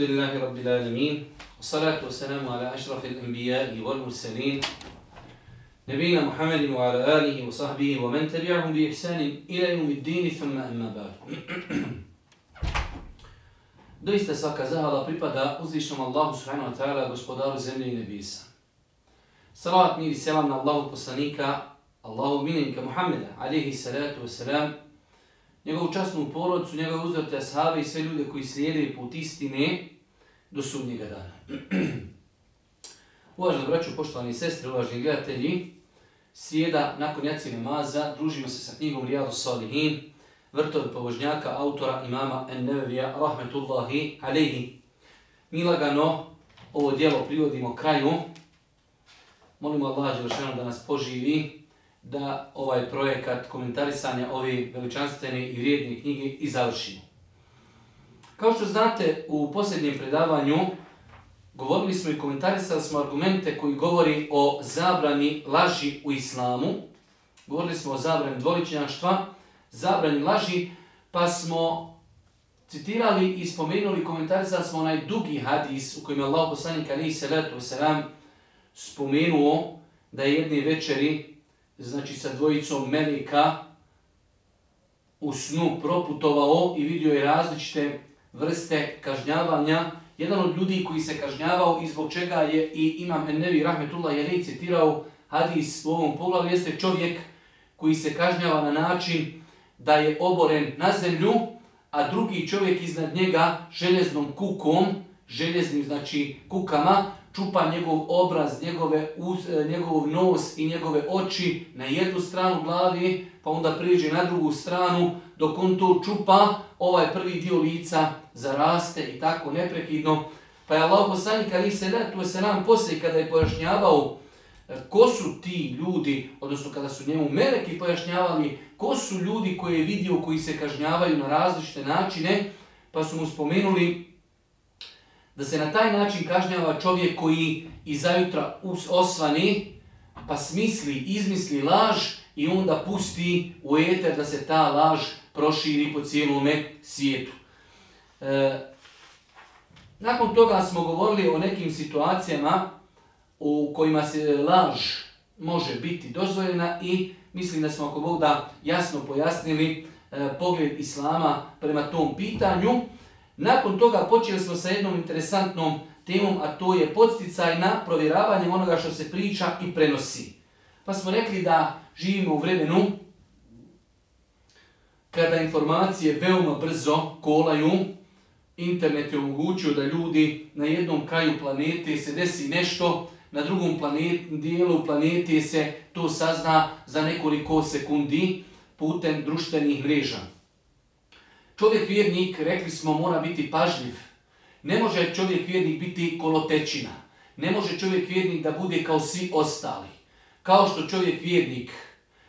Alhamdulillahi Rabbil Alamin. Salatu wassalamu ala ašrafil anbiya'i wal mursalin. Nebina Muhammedin wa ala alihi wa sahbihi wa men tabi'ahum bi ihsanin ila yawmiddin thumma amma ba'd. Doista svaka zahvala pripada uzvišnom Allahu subhanahu wa ta'ala, gospodaru zemlje i nebisa. Salavat mir i selam na Allahu poslanika, Allahu minenika Muhammeda, alihi salatu wassalam, njegovu časnu porodcu, njegove uzvrte ashabi i sve ljude koji slijede put istine do sudnjega dana. Uvaženi braću, poštovani sestre, uvaženi gledatelji, srijeda nakon jaci namaza družimo se sa knjigom Rijadu Salihin, vrtove pobožnjaka, autora imama Ennevija, rahmetullahi alaihi. Mi lagano ovo dijelo privodimo kraju. Molimo Allah Đelšanu da nas poživi, da ovaj projekat komentarisanja ove veličanstvene i vrijedne knjige i završimo. Kao što znate, u posljednjem predavanju govorili smo i komentarisali smo argumente koji govori o zabrani laži u islamu. Govorili smo o zabrani dvoličnjaštva, zabrani laži, pa smo citirali i spomenuli, komentarisali smo onaj dugi hadis u kojem je Allah poslanik alaihi salatu wasalam spomenuo da je jedne večeri, znači sa dvojicom Melika, u snu proputovao i vidio je različite vrste kažnjavanja. Jedan od ljudi koji se kažnjavao i zbog čega je i Imam Ennevi Rahmetullah je citirao hadis u ovom poglavu jeste čovjek koji se kažnjava na način da je oboren na zemlju, a drugi čovjek iznad njega željeznom kukom, željeznim znači kukama, čupa njegov obraz, njegove, njegov nos i njegove oči na jednu stranu glavi, pa onda prijeđe na drugu stranu, dok on to čupa, ovaj prvi dio lica zaraste i tako neprekidno. Pa je Allah poslanik ali se da, tu se nam poslije kada je pojašnjavao ko su ti ljudi, odnosno kada su njemu meleki pojašnjavali ko su ljudi koje je vidio koji se kažnjavaju na različite načine, pa su mu spomenuli da se na taj način kažnjava čovjek koji izajutra osvani, pa smisli, izmisli laž i onda pusti u eter da se ta laž proširi po cijelome svijetu. E, nakon toga smo govorili o nekim situacijama u kojima se laž može biti dozvoljena i mislim da smo ako Bog da jasno pojasnili e, pogled Islama prema tom pitanju. Nakon toga počeli smo sa jednom interesantnom temom, a to je podsticaj na provjeravanje onoga što se priča i prenosi. Pa smo rekli da živimo u vremenu kada informacije veoma brzo kolaju, internet je omogućio da ljudi na jednom kraju planete se desi nešto, na drugom planet, dijelu planete se to sazna za nekoliko sekundi putem društvenih mreža. Čovjek vjernik, rekli smo, mora biti pažljiv. Ne može čovjek vjernik biti kolotečina. Ne može čovjek vjernik da bude kao svi ostali. Kao što čovjek vjernik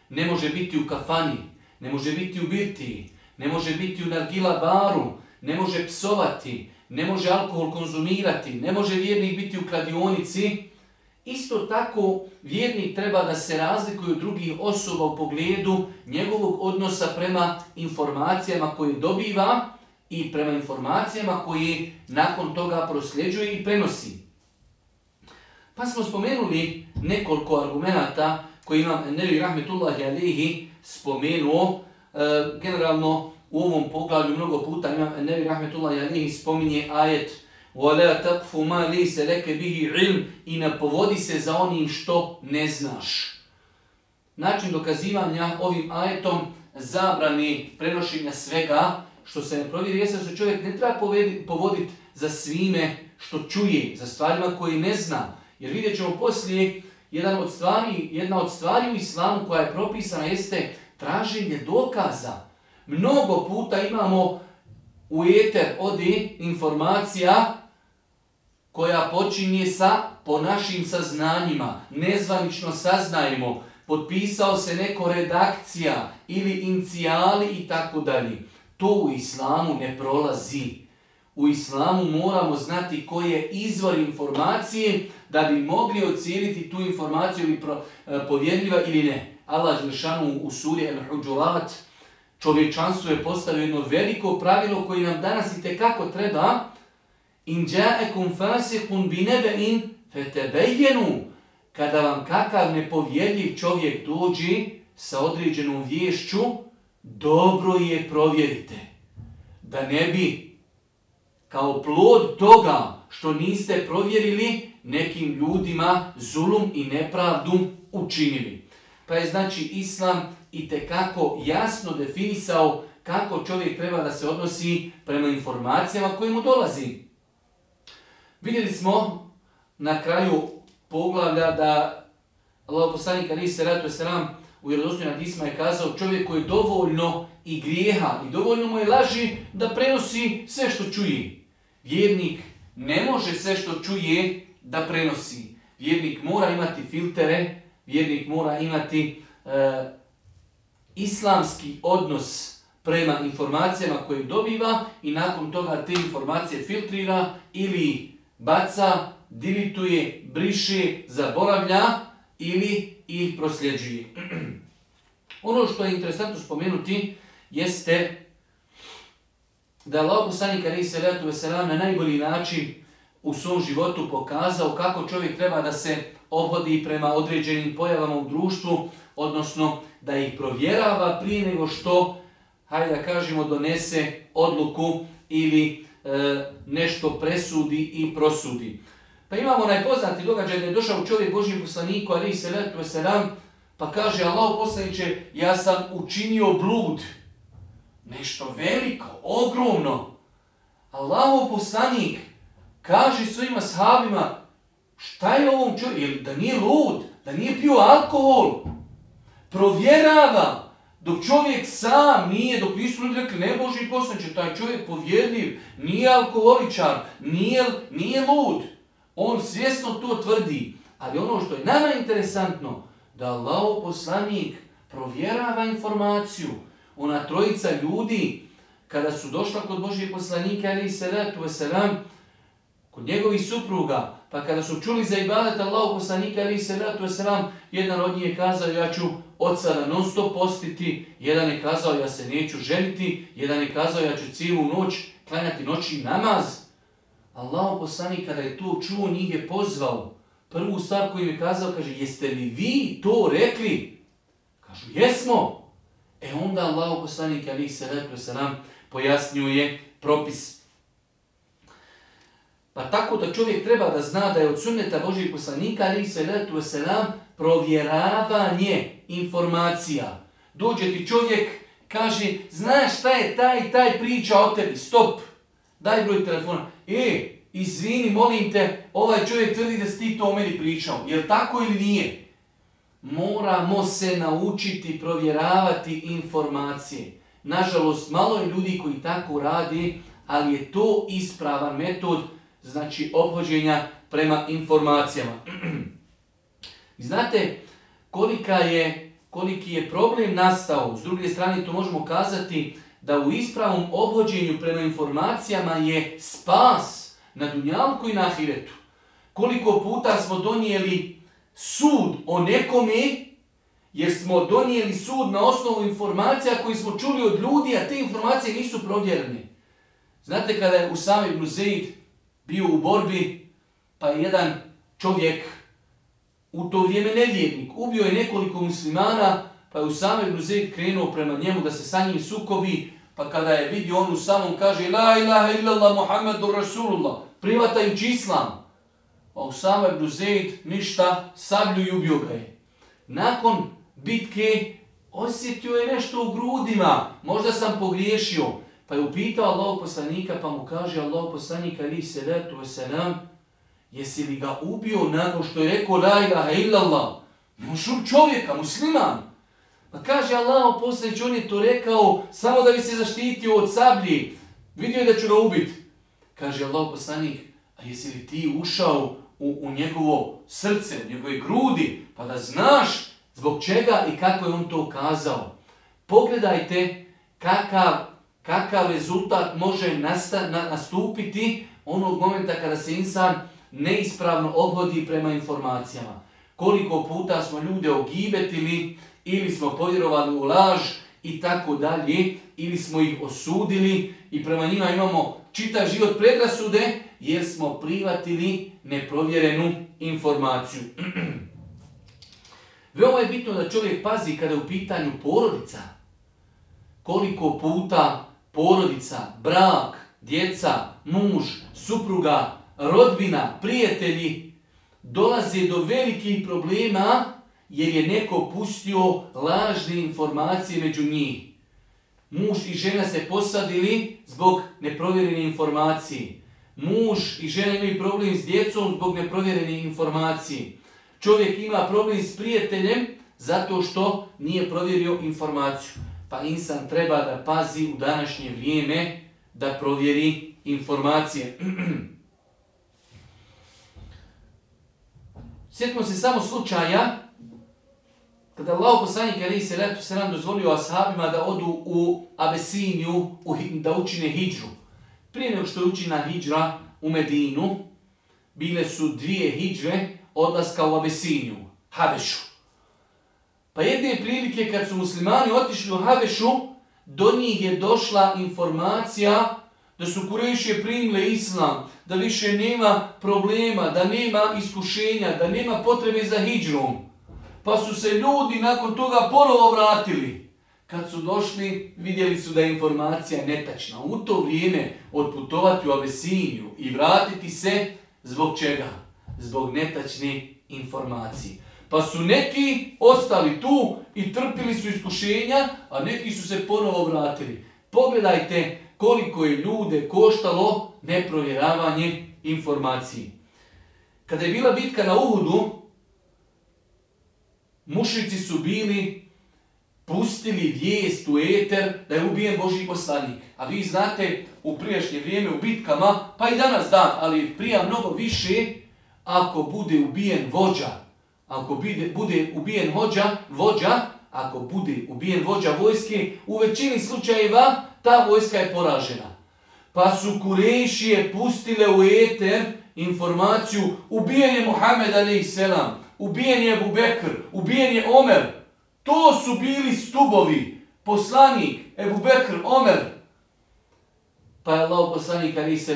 ne može biti u kafani, ne može biti u birtiji, ne može biti u nargila baru, ne može psovati, ne može alkohol konzumirati, ne može vjernik biti u kladionici, Isto tako vjernik treba da se razlikuje od drugih osoba u pogledu njegovog odnosa prema informacijama koje dobiva i prema informacijama koje nakon toga prosljeđuje i prenosi. Pa smo spomenuli nekoliko argumenata koji imam Nevi Rahmetullahi Alihi spomenuo. E, generalno u ovom poglavlju mnogo puta imam Nevi Rahmetullahi Alihi spominje ajet وَلَا تَقْفُ مَا لِيسَ لَكَ بِهِ عِلْمِ I ne povodi se za onim što ne znaš. Način dokazivanja ovim ajetom zabrani prenošenja svega što se ne provjeri jeste da se čovjek ne treba povoditi za svime što čuje, za stvarima koje ne zna. Jer vidjet ćemo poslije, jedan od stvari, jedna od stvari u islamu koja je propisana jeste traženje dokaza. Mnogo puta imamo u eter odi informacija koja počinje sa po našim saznanjima, nezvanično saznajemo, potpisao se neko redakcija ili incijali i tako dalje. To u islamu ne prolazi. U islamu moramo znati koji je izvor informacije da bi mogli ocijeniti tu informaciju ili e, povjedljiva ili ne. Allah Želešanu u suri El-Huđurat čovječanstvo je postavio jedno veliko pravilo koje nam danas i tekako treba In ja'ekum fasikun binebe'in fetebejenu. Kada vam kakav nepovjedljiv čovjek dođe sa određenom vješću, dobro je provjerite. Da ne bi kao plod toga što niste provjerili nekim ljudima zulum i nepravdu učinili. Pa je znači Islam i tekako jasno definisao kako čovjek treba da se odnosi prema informacijama koje mu dolazi. Vidjeli smo na kraju poglavlja da Allah poslanik Ali se ratu selam u vjerodostojnim hadisma je kazao čovjek koji je dovoljno i grijeha i dovoljno mu je laži da prenosi sve što čuje. Vjernik ne može sve što čuje da prenosi. Vjernik mora imati filtere, vjernik mora imati e, islamski odnos prema informacijama koje dobiva i nakon toga te informacije filtrira ili baca, dilituje, briše, zaboravlja ili ih prosljeđuje. ono što je interesantno spomenuti jeste da je Allah poslanik ali se letu veselam na najbolji način u svom životu pokazao kako čovjek treba da se obhodi prema određenim pojavama u društvu, odnosno da ih provjerava prije nego što, hajde da kažemo, donese odluku ili e, nešto presudi i prosudi. Pa imamo najpoznati događaj da je došao čovjek Božji poslaniku, ali se letu selam, pa kaže Allah poslaniće, ja sam učinio blud. Nešto veliko, ogromno. Allah poslanik kaže svojima sahabima, šta je ovom čovjeku, da nije lud, da nije pio alkohol, provjerava, dok čovjek sam nije, dok nisu ljudi rekli, ne Boži poslaniće, taj čovjek povjedljiv, nije alkoholičar, nije, nije lud. On svjesno to tvrdi. Ali ono što je nama interesantno, da Allah poslanik provjerava informaciju. Ona trojica ljudi, kada su došla kod Božije poslanika, ali i salatu wasalam, kod njegovih supruga, pa kada su čuli za ibadet Allah poslanika, ali i salatu wasalam, jedan od njih je kazao, ja ću od sada non stop postiti, jedan je kazao, ja se neću ženiti, jedan je kazao, ja ću cijelu noć klanjati noći namaz. Allah poslanik kada je to čuo, njih je pozvao. Prvu stvar koju je kazao, kaže, jeste li vi to rekli? Kažu, jesmo. E onda Allah poslanik ali se rekli se nam pojasnjuje propis. Pa tako da čovjek treba da zna da je od sunneta Božih poslanika ali se nam provjeravanje informacija. Dođe ti čovjek, kaže, znaš šta je taj taj priča o tebi, stop, daj broj telefona. E, izvini, molim te, ovaj čovjek tvrdi da si ti to o meni pričao. Je tako ili nije? Moramo se naučiti provjeravati informacije. Nažalost, malo je ljudi koji tako radi, ali je to ispravan metod znači obhođenja prema informacijama. Znate kolika je, koliki je problem nastao, s druge strane to možemo kazati da u ispravom obhođenju prema informacijama je spas na Dunjalku i na Ahiretu. Koliko puta smo donijeli sud o nekome, jer smo donijeli sud na osnovu informacija koji smo čuli od ljudi, a te informacije nisu provjerene. Znate kada je Usama ibn Zaid bio u borbi, pa je jedan čovjek, u to vrijeme nevjernik, ubio je nekoliko muslimana, pa je Usama ibn Zaid krenuo prema njemu da se sa njim sukobi, pa kada je vidio on u samom kaže La ilaha illallah Muhammedu Rasulullah, privatajući islam. A Usama ibn Zaid ništa, sablju i ubio ga je. Nakon bitke osjetio je nešto u grudima, možda sam pogriješio, pa je upitao Allah poslanika, pa mu kaže Allah poslanika ali se letu wasalam, jesi li ga ubio nakon što je rekao la ilaha illallah, mušuk čovjeka, musliman. Pa kaže Allah poslanić, on je to rekao samo da bi se zaštitio od sablji, vidio je da ću ga ubiti. Kaže Allah poslanik, a jesi li ti ušao u, u njegovo srce, u njegove grudi, pa da znaš Zbog čega i kako je on to kazao? Pogledajte kakav, kakav rezultat može nastupiti onog momenta kada se insan neispravno obhodi prema informacijama. Koliko puta smo ljude ogibetili ili smo povjerovali u laž i tako dalje, ili smo ih osudili i prema njima imamo čitav život predrasude, jer smo privatili neprovjerenu informaciju. Veoma je bitno da čovjek pazi kada je u pitanju porodica. Koliko puta porodica, brak, djeca, muž, supruga, rodbina, prijatelji dolaze do velikih problema jer je neko pustio lažne informacije među njih. Muž i žena se posadili zbog neprovjerene informacije. Muž i žena imaju problem s djecom zbog neprovjerene informacije. Čovjek ima problem s prijateljem zato što nije provjerio informaciju. Pa insan treba da pazi u današnje vrijeme da provjeri informacije. Sjetimo se samo slučaja kada Allah poslanik ali se letu se dozvolio ashabima da odu u Abesiniju da učine hijđu. Prije nego što je učina hijđra u Medinu, bile su dvije hijđre odlaska u Abesiniju, Habešu. Pa jedne prilike kad su muslimani otišli u Habešu, do njih je došla informacija da su Kurešije primile islam, da više nema problema, da nema iskušenja, da nema potrebe za hijđrom. Pa su se ljudi nakon toga ponovo vratili. Kad su došli, vidjeli su da je informacija netačna. U to vrijeme odputovati u Abesiniju i vratiti se zbog čega? Zbog netačne informacije. Pa su neki ostali tu i trpili su iskušenja, a neki su se ponovo vratili. Pogledajte koliko je ljude koštalo neprovjeravanje informaciji. Kada je bila bitka na Uhudu, mušici su bili pustili vijest u eter da je ubijen Boži poslanik. A vi znate, u prijašnje vrijeme u bitkama, pa i danas dan, ali prija mnogo više, ako bude ubijen vođa, ako bude, bude ubijen vođa, vođa, ako bude ubijen vođa vojske, u većini slučajeva ta vojska je poražena. Pa su Kurešije pustile u eter informaciju ubijen je Muhammed a.s. Ubijen je Ebu Bekr, ubijen je Omer. To su bili stubovi. Poslanik, Ebu Bekr, Omer. Pa je Allah poslanik a.s.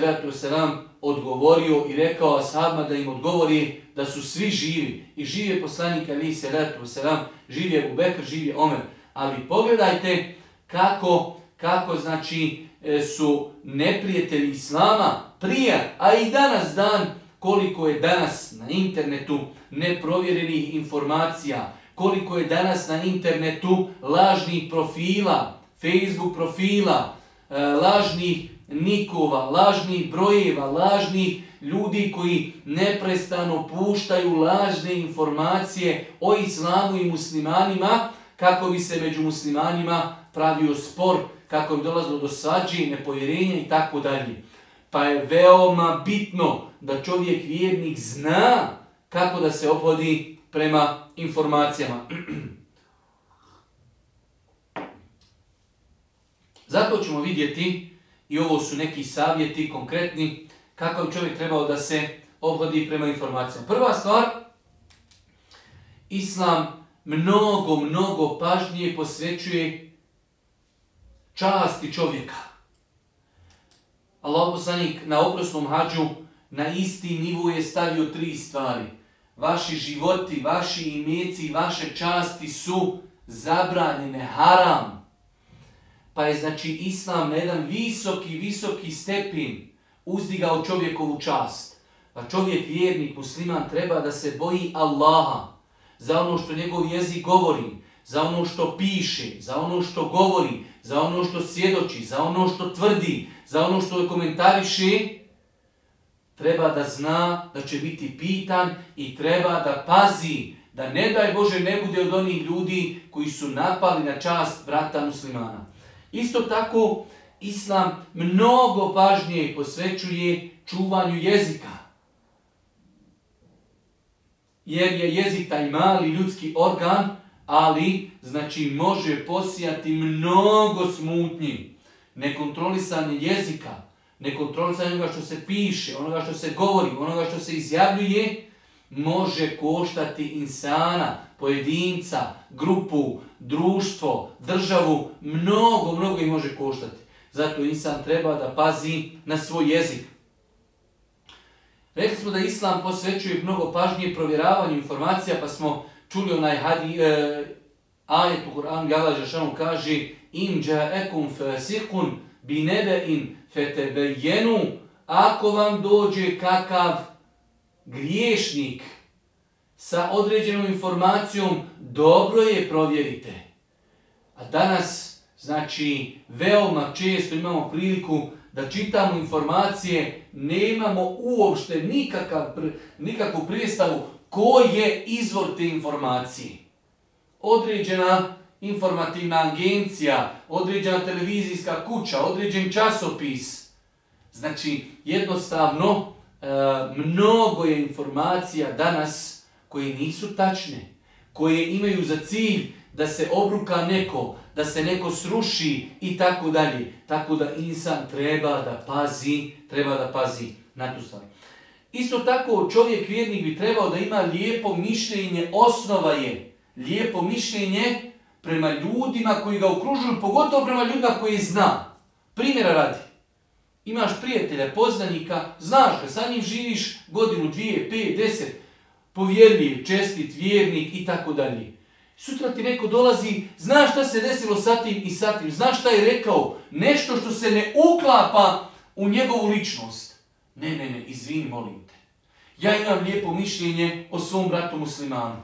odgovorio i rekao ashabima da im odgovori da su svi živi. I živi je poslanik a.s. Živi je Ebu Bekr, živi je Omer. Ali pogledajte kako kako znači e, su neprijatelji Islama prije, a i danas dan, koliko je danas na internetu neprovjerenih informacija, koliko je danas na internetu lažnih profila, Facebook profila, e, lažnih nikova, lažnih brojeva, lažnih ljudi koji neprestano puštaju lažne informacije o islamu i muslimanima kako bi se među muslimanima pravio spor kako bi dolazilo do svađe, nepovjerenja i tako dalje. Pa je veoma bitno da čovjek vjernik zna kako da se opodi prema informacijama. Zato ćemo vidjeti, i ovo su neki savjeti konkretni, kako bi čovjek trebao da se obhodi prema informacijama. Prva stvar, Islam mnogo, mnogo pažnije posvećuje časti čovjeka. Allah poslanik na oprosnom hađu na isti nivu je stavio tri stvari. Vaši životi, vaši imeci, vaše časti su zabranjene, haram. Pa je znači Islam na jedan visoki, visoki stepin uzdigao čovjekovu čast. Pa čovjek, vjernik, musliman, treba da se boji Allaha za ono što njegov jezik govori, za ono što piše, za ono što govori, za ono što svjedoči, za ono što tvrdi, za ono što komentariše, treba da zna da će biti pitan i treba da pazi da ne daj Bože ne bude od onih ljudi koji su napali na čast brata muslimana. Isto tako, Islam mnogo pažnije posvećuje čuvanju jezika. Jer je jezik taj mali ljudski organ ali znači može posijati mnogo smutnji. Nekontrolisanje jezika, nekontrolisanje onoga što se piše, onoga što se govori, onoga što se izjavljuje, može koštati insana, pojedinca, grupu, društvo, državu, mnogo, mnogo i može koštati. Zato insan treba da pazi na svoj jezik. Rekli smo da Islam posvećuje mnogo pažnje provjeravanju informacija, pa smo čuli onaj hadi, e, ajet u Kur'anu, Jala Žešanu kaže im ja'ekum fasikun bi nebe'in fetebejenu ako vam dođe kakav griješnik sa određenom informacijom, dobro je provjerite. A danas, znači, veoma često imamo priliku da čitamo informacije, nemamo uopšte nikakav, nikakvu predstavu ko je izvor te informacije. Određena informativna agencija, određena televizijska kuća, određen časopis. Znači, jednostavno, e, mnogo je informacija danas koje nisu tačne, koje imaju za cilj da se obruka neko, da se neko sruši i tako dalje. Tako da insan treba da pazi, treba da pazi na tu stvar. Isto tako čovjek vjernik bi trebao da ima lijepo mišljenje, osnova je lijepo mišljenje prema ljudima koji ga okružuju, pogotovo prema ljudima koji zna. Primjera radi. Imaš prijatelja, poznanika, znaš ga, sa njim živiš godinu, dvije, pet, deset, povjerljiv, čestit, vjernik i tako dalje. Sutra ti neko dolazi, znaš šta se desilo sa tim i sa tim, znaš šta je rekao, nešto što se ne uklapa u njegovu ličnost. Ne, ne, ne, izvini, molim te. Ja imam lijepo mišljenje o svom bratu muslimanu.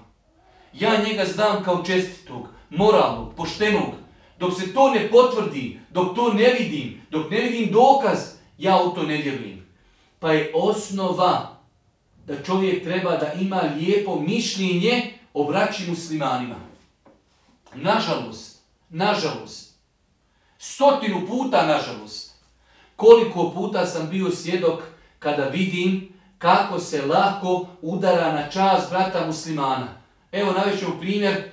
Ja njega znam kao čestitog, moralnog, poštenog. Dok se to ne potvrdi, dok to ne vidim, dok ne vidim dokaz, ja u to ne vjerujem. Pa je osnova da čovjek treba da ima lijepo mišljenje o braći muslimanima. Nažalost, nažalost, stotinu puta nažalost, koliko puta sam bio svjedok kada vidim kako se lako udara na čast brata muslimana. Evo navešćemo primjer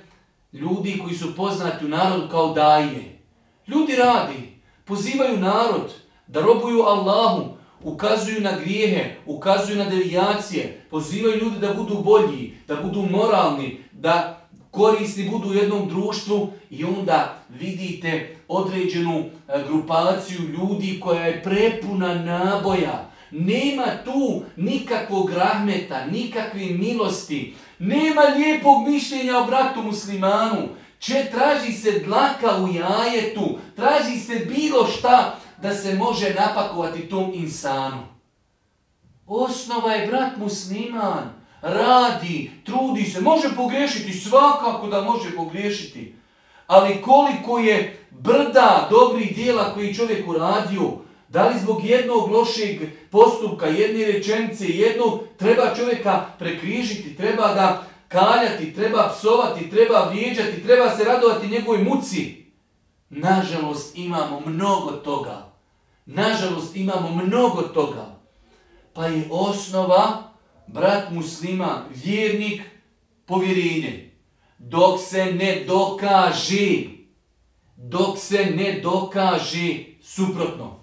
ljudi koji su poznati u narodu kao daje. Ljudi radi, pozivaju narod da robuju Allahu, ukazuju na grijehe, ukazuju na devijacije, pozivaju ljudi da budu bolji, da budu moralni, da korisni budu u jednom društvu i onda vidite određenu e, grupaciju ljudi koja je prepuna naboja. Nema tu nikakvog rahmeta, nikakve milosti, nema lijepog mišljenja o bratu muslimanu. Če traži se dlaka u jajetu, traži se bilo šta da se može napakovati tom insanu. Osnova je brat musliman, radi, trudi se, može pogriješiti, svakako da može pogriješiti. Ali koliko je brda dobrih dijela koji čovjek uradio, da li zbog jednog lošeg postupka, jedne rečenice, jednog, treba čovjeka prekrižiti, treba ga kaljati, treba psovati, treba vrijeđati, treba se radovati njegovoj muci. Nažalost imamo mnogo toga. Nažalost imamo mnogo toga. Pa je osnova, brat muslima, vjernik, povjerenje. Dok se ne dokaže, dok se ne dokaže suprotno.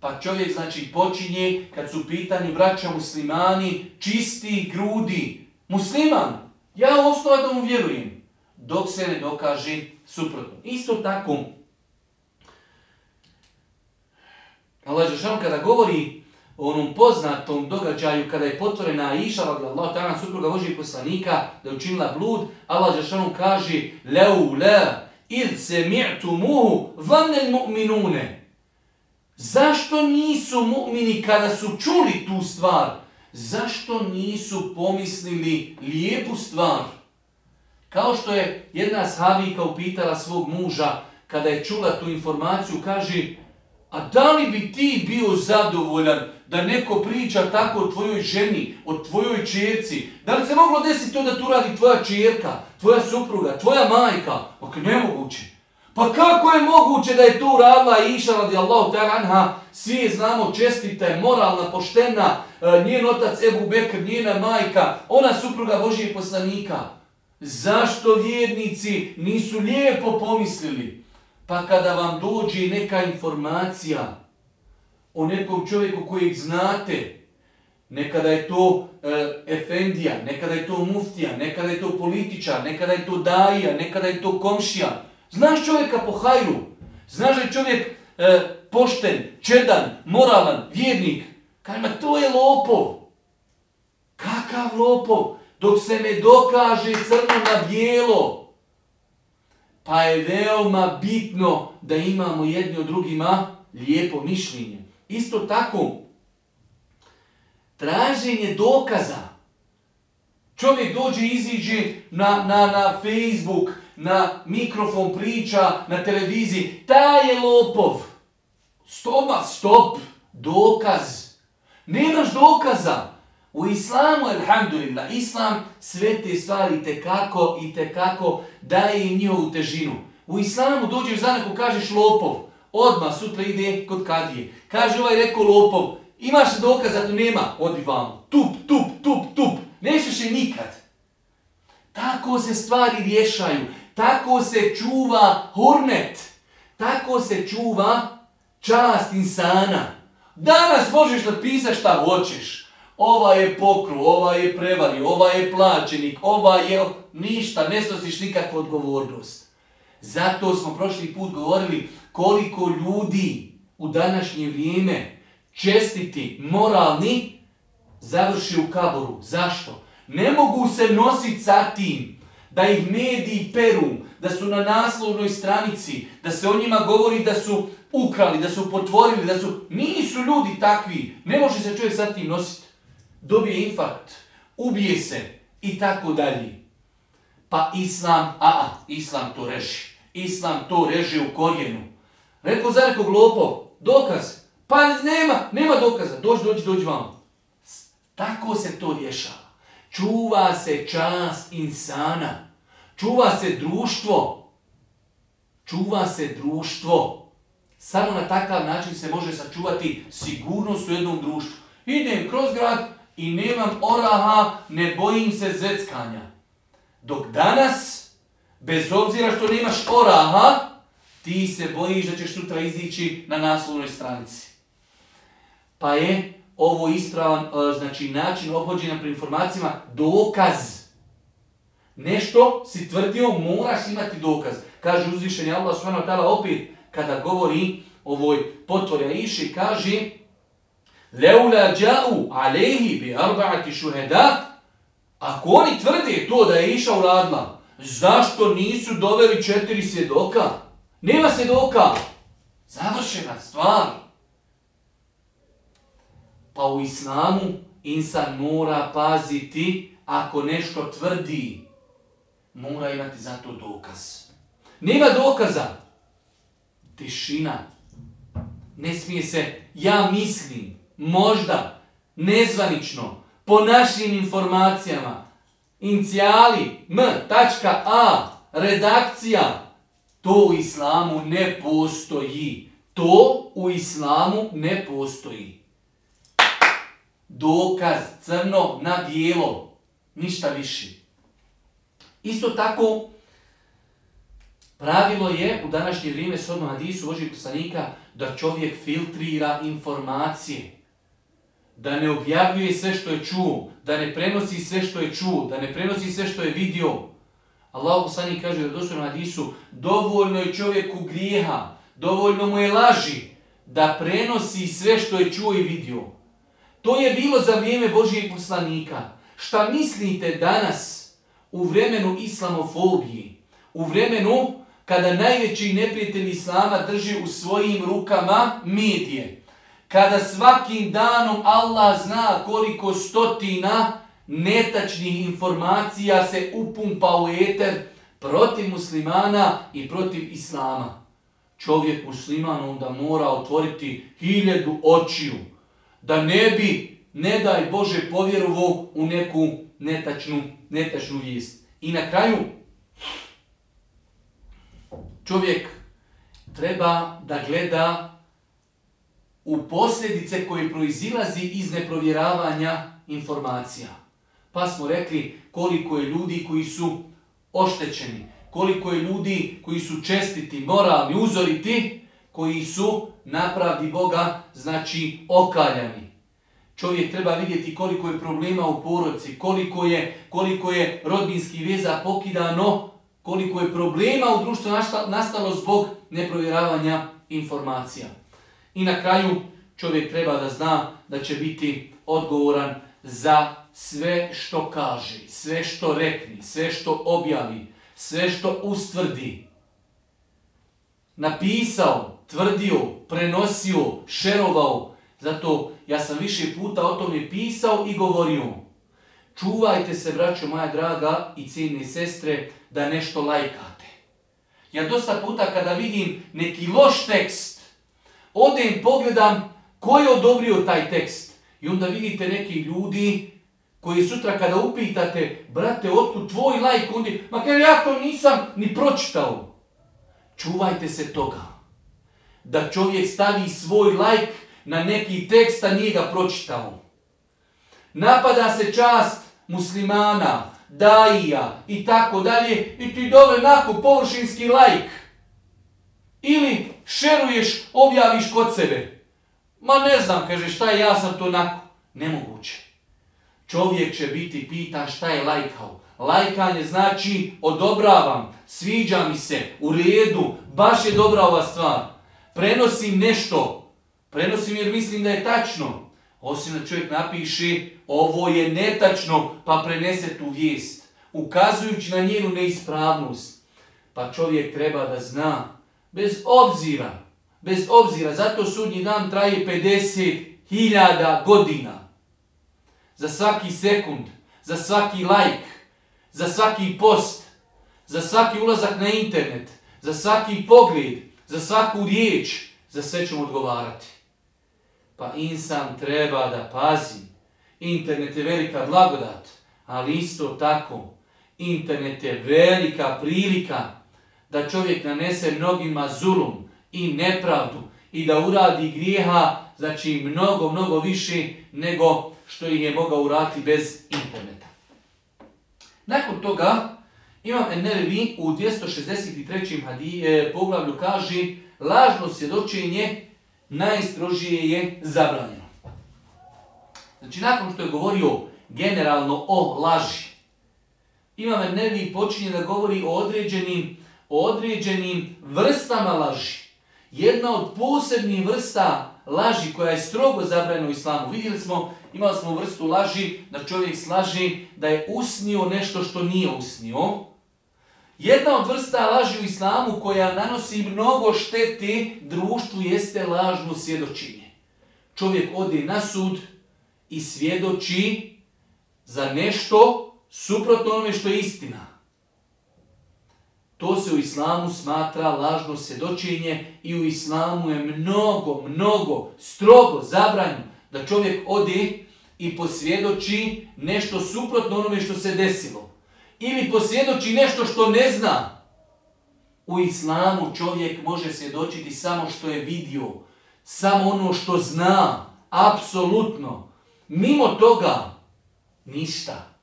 Pa čovjek znači počinje, kad su pitani braća muslimani, čisti grudi. Musliman, ja osnova da mu vjerujem. Dok se ne dokaže suprotno. Isto tako, Allah Žešan kada govori o onom poznatom događaju kada je potvorena Iša radijallahu ta'ala supruga Božijeg poslanika da je učinila blud, Allah Žešanu kaže Leu la id semi'tumuhu vanel mu'minune. Zašto nisu mu'mini kada su čuli tu stvar? Zašto nisu pomislili lijepu stvar? Kao što je jedna sahabika upitala svog muža kada je čula tu informaciju, kaže a da li bi ti bio zadovoljan da neko priča tako o tvojoj ženi, o tvojoj čerci? Da li se moglo desiti to da tu radi tvoja čerka, tvoja supruga, tvoja majka? Ok, nemoguće. Pa kako je moguće da je to uradila Iša radijallahu ta'ala Svi je znamo čestita je, moralna, poštena, e, njen otac Ebu Bekr, njena majka, ona supruga Božijeg poslanika. Zašto vjernici nisu lijepo pomislili? Pa kada vam dođe neka informacija o nekom čovjeku kojeg znate, nekada je to e, efendija, nekada je to muftija, nekada je to političar, nekada je to daija, nekada je to komšija. Znaš čovjeka po hajru, znaš da je čovjek e, pošten, čedan, moralan, vjernik. Kaže, ma to je lopov. Kakav lopov? Dok se ne dokaže crno na bijelo. Pa je veoma bitno da imamo jedni od drugima lijepo mišljenje. Isto tako, traženje dokaza. Čovjek dođe i iziđe na, na, na Facebook, na mikrofon priča, na televiziji. Taj je lopov. Stoma, stop. Dokaz. Nemaš dokaza. U islamu, alhamdulillah, islam sve te stvari tekako i tekako daje im njihovu težinu. U islamu dođeš za neko, kažeš lopov. Odmah sutra ide kod kadije. Kaže ovaj rekao lopov. Imaš dokaza, to nema. Odi vam. Tup, tup, tup, tup. Nećeš je nikad. Tako se stvari rješaju. Tako se čuva hurmet. Tako se čuva čast insana. Danas možeš napisati šta hoćeš. Ova je pokru, ova je prevari, ova je plaćenik, ova je... Ništa, ne snosiš nikakvu odgovornost. Zato smo prošli put govorili koliko ljudi u današnje vrijeme čestiti, moralni, završi u kaboru. Zašto? Ne mogu se nositi sa tim da ih mediji peru, da su na naslovnoj stranici, da se o njima govori da su ukrali, da su potvorili, da su... Nisu ljudi takvi. Ne može se čovjek sa tim nositi. Dobije infarkt, ubije se i tako dalje. Pa Islam, a, Islam to reši. Islam to reži u korijenu. Rekao za nekog lopov, dokaz. Pa nema, nema dokaza. Dođi, dođi, dođi vam. Tako se to rješava. Čuva se čast insana. Čuva se društvo. Čuva se društvo. Samo na takav način se može sačuvati sigurnost u jednom društvu. Idem kroz grad i nemam oraha, ne bojim se zeckanja. Dok danas, bez obzira što nemaš oraha, ti se bojiš da ćeš sutra izići na naslovnoj stranici. Pa je ovo ispravan e, znači, način obhođenja pri informacijama dokaz. Nešto si tvrdio, moraš imati dokaz. Kaže uzvišenje Allah wa opet kada govori ovoj potvori Aiši, kaže Leula džau alehi bi arba'ati šuheda Ako oni tvrde to da je Iša uradila, zašto nisu doveli četiri svjedoka? Nema svjedoka. Završena stvar. Pa u islamu insan mora paziti ako nešto tvrdi. Mora imati za to dokaz. Nema dokaza. Tišina. Ne smije se, ja mislim, možda, nezvanično, po našim informacijama, incijali, m, tačka, a, redakcija, to u islamu ne postoji. To u islamu ne postoji. Dokaz crno na bijelo, ništa više. Isto tako, pravilo je u današnje vrijeme s odnom hadisu Božih poslanika da čovjek filtrira informacije. Da ne objavljuje sve što je čuo, da ne prenosi sve što je čuo, da ne prenosi sve što je vidio. Allah poslanik kaže da doslovno hadisu, dovoljno je čovjeku grijeha, dovoljno mu je laži da prenosi sve što je čuo i vidio. To je bilo za vrijeme Božijeg poslanika. Šta mislite danas u vremenu islamofobije, u vremenu kada najveći neprijatelj Islama drži u svojim rukama medije, kada svakim danom Allah zna koliko stotina netačnih informacija se upumpa u eter protiv muslimana i protiv islama. Čovjek musliman onda mora otvoriti hiljadu očiju, da ne bi, ne daj Bože, povjerovo u neku netačnu, netačnu vijest. I na kraju, čovjek treba da gleda u posljedice koje proizilazi iz neprovjeravanja informacija. Pa smo rekli koliko je ljudi koji su oštećeni, koliko je ljudi koji su čestiti, moralni, uzoriti, koji su napravdi Boga, znači okaljani. Čovjek treba vidjeti koliko je problema u poroci, koliko je, koliko je rodbinskih veza pokidano, koliko je problema u društvu nastalo zbog neprovjeravanja informacija. I na kraju čovjek treba da zna da će biti odgovoran za sve što kaže, sve što rekni, sve što objavi, sve što ustvrdi. Napisao, tvrdio, prenosio, šerovao. Zato ja sam više puta o tome pisao i govorio. Čuvajte se, braćo moja draga i ciljne sestre, da nešto lajkate. Ja dosta puta kada vidim neki loš tekst, odem pogledam ko je odobrio taj tekst. I onda vidite neki ljudi koji sutra kada upitate, brate, otkud tvoj lajk, onda ma kada ja to nisam ni pročitao. Čuvajte se toga. Da čovjek stavi svoj lajk na neki tekst, a nije ga pročitao. Napada se čast muslimana, daija i tako dalje i ti dole nakon površinski lajk. Ili šeruješ, objaviš kod sebe. Ma ne znam, kaže, šta je, ja sam to nakon. Nemoguće. Čovjek će biti pitan šta je lajkao. Lajkanje znači odobravam, sviđa mi se, u redu, baš je dobra ova stvar. Prenosim nešto, prenosim jer mislim da je tačno. Osim da čovjek napiše ovo je netačno pa prenese tu vijest, ukazujući na njenu neispravnost. Pa čovjek treba da zna, bez obzira, bez obzira, zato sudnji dan traje 50.000 godina. Za svaki sekund, za svaki like, za svaki post, za svaki ulazak na internet, za svaki pogled, za svaku riječ, za sve ćemo odgovarati. Pa insan treba da pazi. Internet je velika blagodat, ali isto tako, internet je velika prilika da čovjek nanese mnogima zulum i nepravdu i da uradi grijeha, znači mnogo, mnogo više nego što ih je mogao uraditi bez interneta. Nakon toga, Imam Ennerevi u 263. Hadije, poglavlju kaže lažno svjedočenje najstrožije je zabranjeno. Znači, nakon što je govorio generalno o laži, Imam Ennerevi počinje da govori o određenim, o određenim vrstama laži. Jedna od posebnih vrsta laži koja je strogo zabranjena u islamu. Vidjeli smo, imali smo vrstu laži da čovjek slaži da je usnio nešto što nije usnio. Jedna od vrsta laži u islamu koja nanosi mnogo štete društvu jeste lažno svjedočenje. Čovjek ode na sud i svjedoči za nešto suprotno onome što je istina. To se u islamu smatra lažno svjedočenje i u islamu je mnogo, mnogo, strogo zabranjeno da čovjek ode i posvjedoči nešto suprotno onome što se desilo. Ili posvjedoči nešto što ne zna. U islamu čovjek može svjedočiti samo što je vidio, samo ono što zna, apsolutno. Mimo toga, ništa.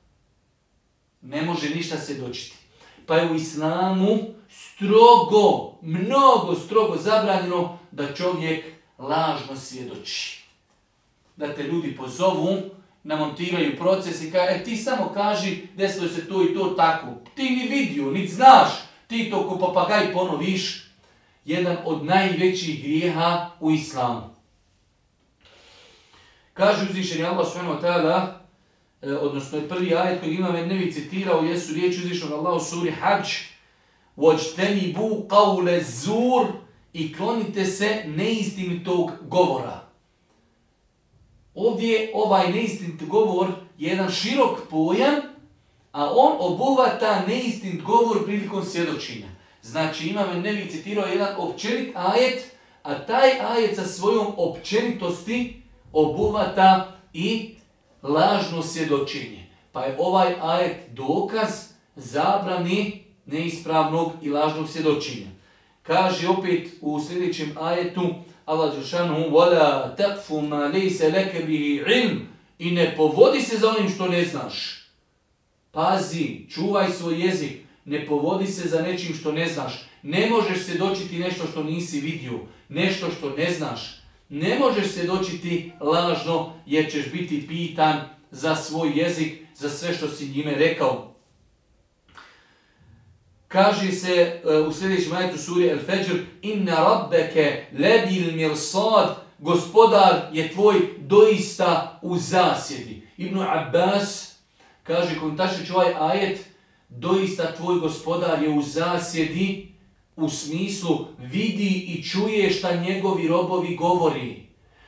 Ne može ništa svjedočiti. Pa je u islamu strogo, mnogo strogo zabranjeno da čovjek lažno svjedoči. Da te ljudi pozovu, namontiraju proces i kaže, e, ti samo kaži desilo se to i to tako. Ti ni vidio, ni znaš, ti to ko papagaj ponoviš. Jedan od najvećih grijeha u islamu. Kaže uzvišeni Allah subhanahu tada, e, odnosno je prvi ajet koji imam nevi citirao, jesu riječi uzvišenog Allah u suri Hajj, bu قَوْلَ zur i klonite se neistinitog govora. Ovdje ovaj neistinit govor je jedan širok pojam, a on obuhvata neistinit govor prilikom svjedočenja. Znači imam nevi citirao jedan općenit ajet, a taj ajet sa svojom općenitosti obuhvata i lažno svjedočenje. Pa je ovaj ajet dokaz zabrani neispravnog i lažnog svjedočenja. Kaže opet u sljedećem ajetu Allah Đelšanu وَلَا تَقْفُ مَا لَيْسَ لَكَ بِهِ عِلْمِ I ne povodi se za onim što ne znaš. Pazi, čuvaj svoj jezik, ne povodi se za nečim što ne znaš. Ne možeš se dočiti nešto što nisi vidio, nešto što ne znaš. Ne možeš se dočiti lažno jer ćeš biti pitan za svoj jezik, za sve što si njime rekao. Kaže se uh, u sljedećem majetu suri El Fajr Inna rabbeke lebil mirsad Gospodar je tvoj doista u zasjedi. Ibn Abbas kaže komentašić ovaj ajet doista tvoj gospodar je u zasjedi u smislu vidi i čuje šta njegovi robovi govori.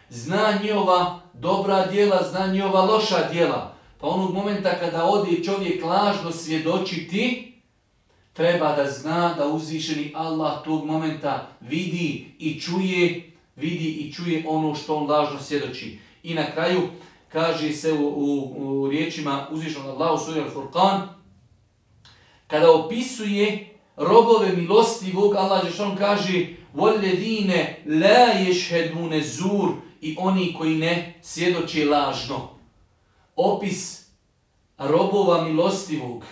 Zna njihova dobra djela, zna njihova loša djela. Pa onog momenta kada ode čovjek lažno svjedočiti, treba da zna da uzvišeni Allah tog momenta vidi i čuje, vidi i čuje ono što on lažno svjedoči. I na kraju kaže se u, u, u riječima uzvišenog Allahu suri al-Furqan, kada opisuje robove milostivog, Allah Žešan kaže وَالَّذِينَ لَا يَشْهَدُونَ zur i oni koji ne svjedoče lažno. Opis robova milostivog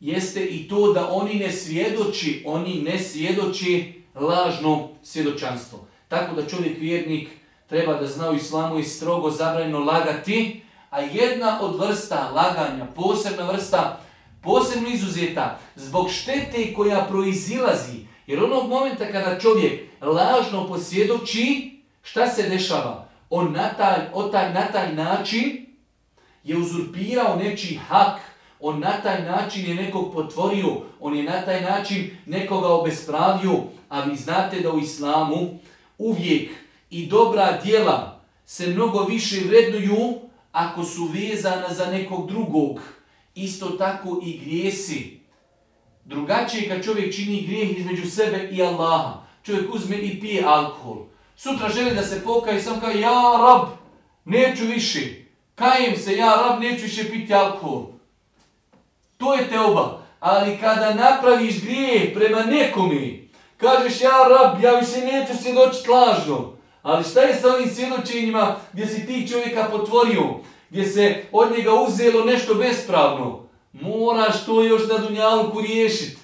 jeste i to da oni ne svjedoči, oni ne svjedoči lažno svjedočanstvo. Tako da čovjek vjernik treba da zna u islamu i strogo zabranjeno lagati, a jedna od vrsta laganja, posebna vrsta, posebno izuzeta, zbog štete koja proizilazi, jer onog momenta kada čovjek lažno posvjedoči, šta se dešava? On na taj, taj, na taj način je uzurpirao nečiji hak, on na taj način je nekog potvorio, on je na taj način nekoga obespravio, a vi znate da u islamu uvijek i dobra djela se mnogo više vrednuju ako su vezana za nekog drugog. Isto tako i grijesi. Drugačije kad čovjek čini grijeh između sebe i Allaha. Čovjek uzme i pije alkohol. Sutra želi da se pokaje sam kaže ja rab, neću više. Kajem se, ja rab, neću više piti alkohol. To je teoba. Ali kada napraviš grijeh prema nekome, kažeš ja rab, ja više neću svjedočiti lažno. Ali šta je sa ovim svjedočenjima gdje si ti čovjeka potvorio, gdje se od njega uzelo nešto bespravno? Moraš to još na dunjalku riješiti.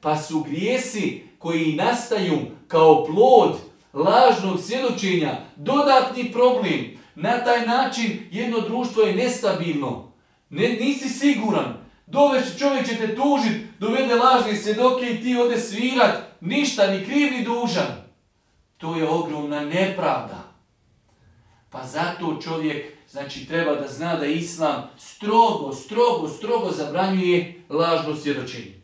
Pa su grijesi koji nastaju kao plod lažnog svjedočenja dodatni problem. Na taj način jedno društvo je nestabilno. Ne, nisi siguran. Doveš čovjek će te tužit, dovede lažne svjedoke i ti ode svirat. Ništa, ni kriv, ni dužan. To je ogromna nepravda. Pa zato čovjek znači, treba da zna da Islam strogo, strogo, strogo zabranjuje lažno svjedočenje.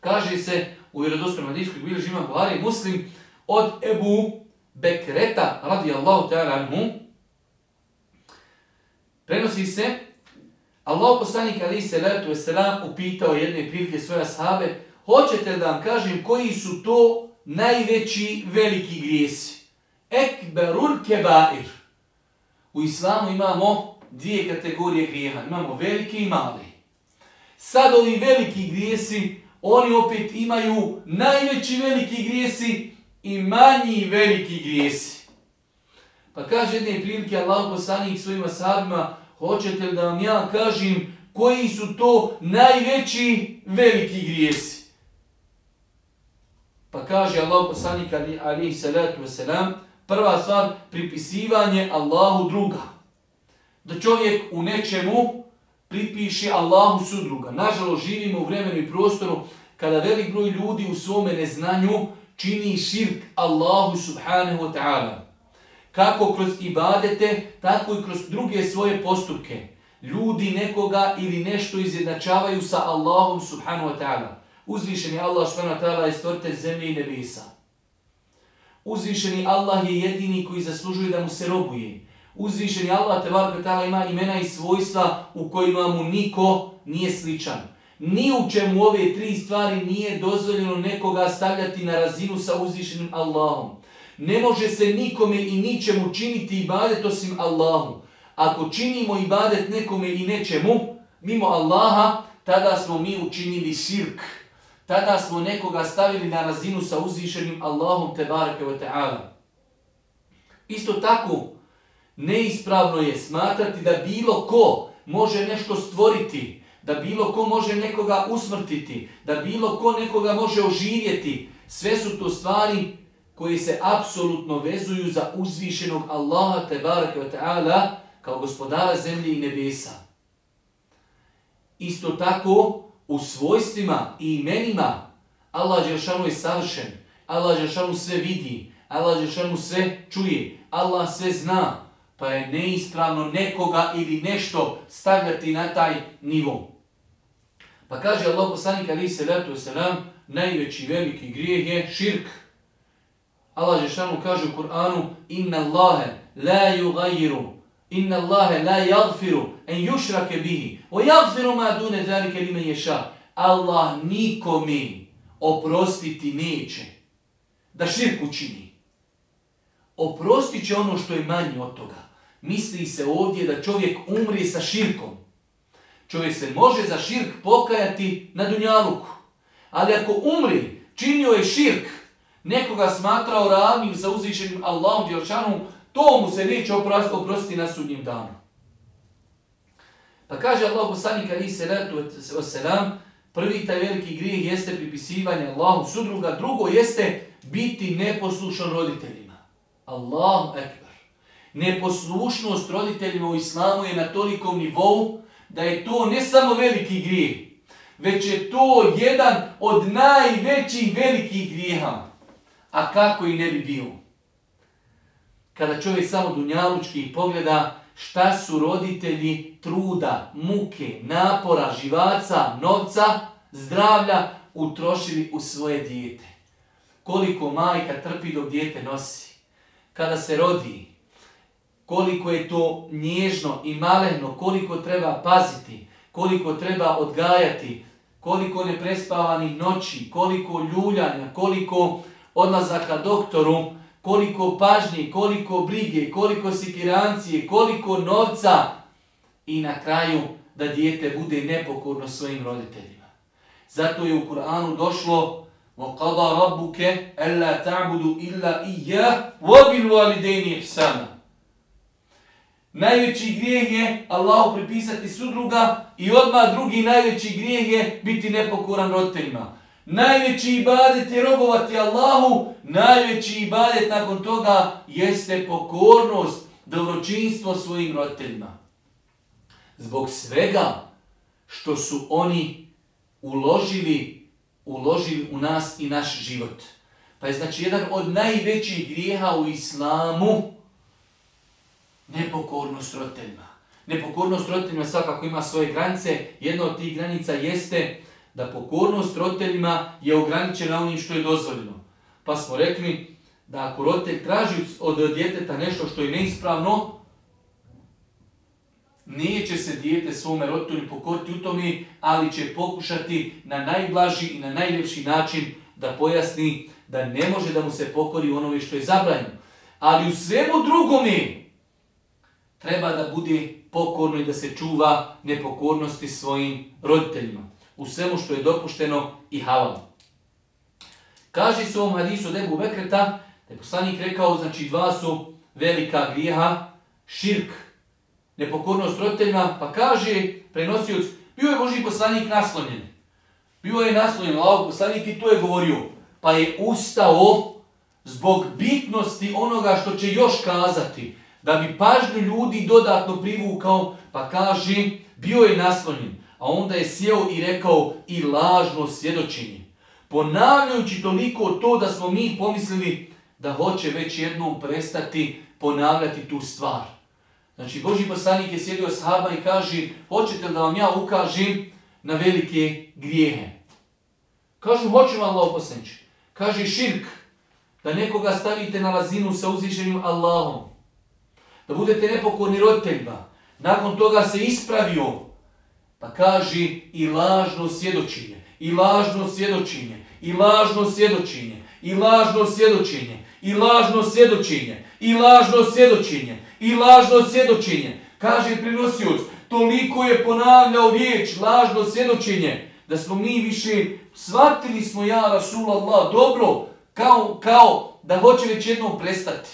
Kaže se u vjerodostojnom hadijskoj bilježima Buhari Muslim od Ebu Bekreta radijallahu ta'ala anhu prenosi se Allah poslanik ali se letu selam upitao jedne prilike svoje sahabe hoćete da vam kažem koji su to najveći veliki grijesi. Ekberul kebair. U islamu imamo dvije kategorije grijeha. Imamo veliki i mali. Sad ovi veliki grijesi, oni opet imaju najveći veliki grijesi i manji veliki grijesi. Pa kaže jedne prilike Allah poslanik svojima sahabima, hoćete li da vam ja kažem koji su to najveći veliki grijesi? Pa kaže Allah poslanik alihi salatu wasalam, prva stvar, pripisivanje Allahu druga. Da čovjek u nečemu pripiše Allahu sudruga. Nažalost, živimo u vremenu i prostoru kada velik broj ljudi u svome neznanju čini širk Allahu subhanahu wa ta'ala. Kako kroz ibadete, tako i kroz druge svoje postupke. Ljudi nekoga ili nešto izjednačavaju sa Allahom subhanahu wa ta'ala. Uzvišeni Allah subhanahu wa ta'ala je stvoritelj zemlje i nebesa. Uzvišeni Allah je jedini koji zaslužuje da mu se robuje. Uzvišeni Allah te ima imena i svojstva u kojima mu niko nije sličan. Ni u čemu ove tri stvari nije dozvoljeno nekoga stavljati na razinu sa uzvišenim Allahom. Ne može se nikome i ničemu činiti ibadet osim Allahu. Ako činimo ibadet nekome i nečemu, mimo Allaha, tada smo mi učinili širk tada smo nekoga stavili na razinu sa uzvišenim Allahom te barake wa ta'ala. Isto tako, neispravno je smatrati da bilo ko može nešto stvoriti, da bilo ko može nekoga usmrtiti, da bilo ko nekoga može oživjeti. Sve su to stvari koje se apsolutno vezuju za uzvišenog Allaha te barake wa ta'ala kao gospodara zemlje i nebesa. Isto tako, u svojstvima i imenima Allah Đelšanu je savršen, Allah Đelšanu sve vidi, Allah Đelšanu sve čuje, Allah sve zna, pa je neispravno nekoga ili nešto stavljati na taj nivo. Pa kaže Allah poslanik ali se letu selam, najveći veliki grijeh je širk. Allah Žešanu kaže u Kur'anu Inna Allahe la yugayiru Inna Allahe la yagfiru en yushrake bihi o yagfiru ma dune zalike li ješa Allah nikome oprostiti neće da širk učini. Oprostit će ono što je manje od toga. Misli se ovdje da čovjek umri sa širkom. Čovjek se može za širk pokajati na dunjaluku. Ali ako umri, činio je širk, nekoga smatrao ravnim sa uzvišenim Allahom Đelšanom, to mu se neće oprostiti na sudnjem danu. Pa kaže Allah poslanik ali se selam, prvi taj veliki grijeh jeste pripisivanje Allahu sudruga, drugo jeste biti neposlušan roditeljima. Allahu ekber. Neposlušnost roditeljima u islamu je na tolikom nivou da je to ne samo veliki grijeh, već je to jedan od najvećih velikih grijeha. A kako i ne bi bilo? Kada čovjek samo dunjalučki pogleda šta su roditelji truda, muke, napora, živaca, novca, zdravlja utrošili u svoje dijete. Koliko majka trpi dok dijete nosi. Kada se rodi, koliko je to nježno i maleno, koliko treba paziti, koliko treba odgajati, koliko neprespavanih noći, koliko ljuljanja, koliko odlazaka doktoru, koliko pažnje, koliko brige, koliko sikirancije, koliko novca i na kraju da dijete bude nepokorno svojim roditeljima. Zato je u Kur'anu došlo وَقَضَى رَبُّكَ أَلَّا تَعْبُدُ إِلَّا إِيَّا وَبِالْوَالِدَيْنِ إِحْسَانًا Najveći grijeh je Allahu pripisati sudruga i odmah drugi najveći grijeh je biti nepokoran roditeljima. Najveći ibadet je robovati Allahu, najveći ibadet nakon toga jeste pokornost, dobročinstvo svojim roditeljima. Zbog svega što su oni uložili, uložili u nas i naš život. Pa je znači jedan od najvećih grijeha u islamu nepokornost roditeljima. Nepokornost roditeljima svakako ima svoje granice. Jedna od tih granica jeste da pokornost roditeljima je ograničena onim što je dozvoljeno. Pa smo rekli da ako roditelj traži od djeteta nešto što je neispravno, neće se dijete svome roditelju pokoriti u tome, ali će pokušati na najblaži i na najljepši način da pojasni da ne može da mu se pokori onome što je zabranjeno. Ali u svemu drugome treba da bude pokorno i da se čuva nepokornosti svojim roditeljima. U svemu što je dopušteno i halal. Kaže se u ovom hadisu Debu Bekreta, da je poslanik rekao, znači dva su velika grijeha, širk, nepokornost roditeljima, pa kaže prenosioc, bio je Boži poslanik naslonjen. Bio je naslonjen, lao poslanik i to je govorio. Pa je ustao zbog bitnosti onoga što će još kazati da bi pažnju ljudi dodatno privukao, pa kaže, bio je naslonjen, a onda je sjeo i rekao i lažno svjedočenje. Ponavljajući toliko to da smo mi pomislili da hoće već jednom prestati ponavljati tu stvar. Znači, Boži poslanik je sjedio s Haba i kaže, hoćete da vam ja ukažem na velike grijehe? Kažu, hoću vam Allah poslaniče. Kaže, širk, da nekoga stavite na razinu sa uzvišenim Allahom da budete nepokorni roditeljima. Nakon toga se ispravio, pa kaže i lažno svjedočenje, i lažno svjedočenje, i lažno svjedočenje, i lažno svjedočenje, i lažno svjedočenje, i lažno svjedočenje, i lažno svjedočenje. Kaže prinosioc, toliko je ponavljao riječ, lažno svjedočenje, da smo mi više shvatili smo ja Rasulallah dobro, kao, kao da hoće već jednom prestati.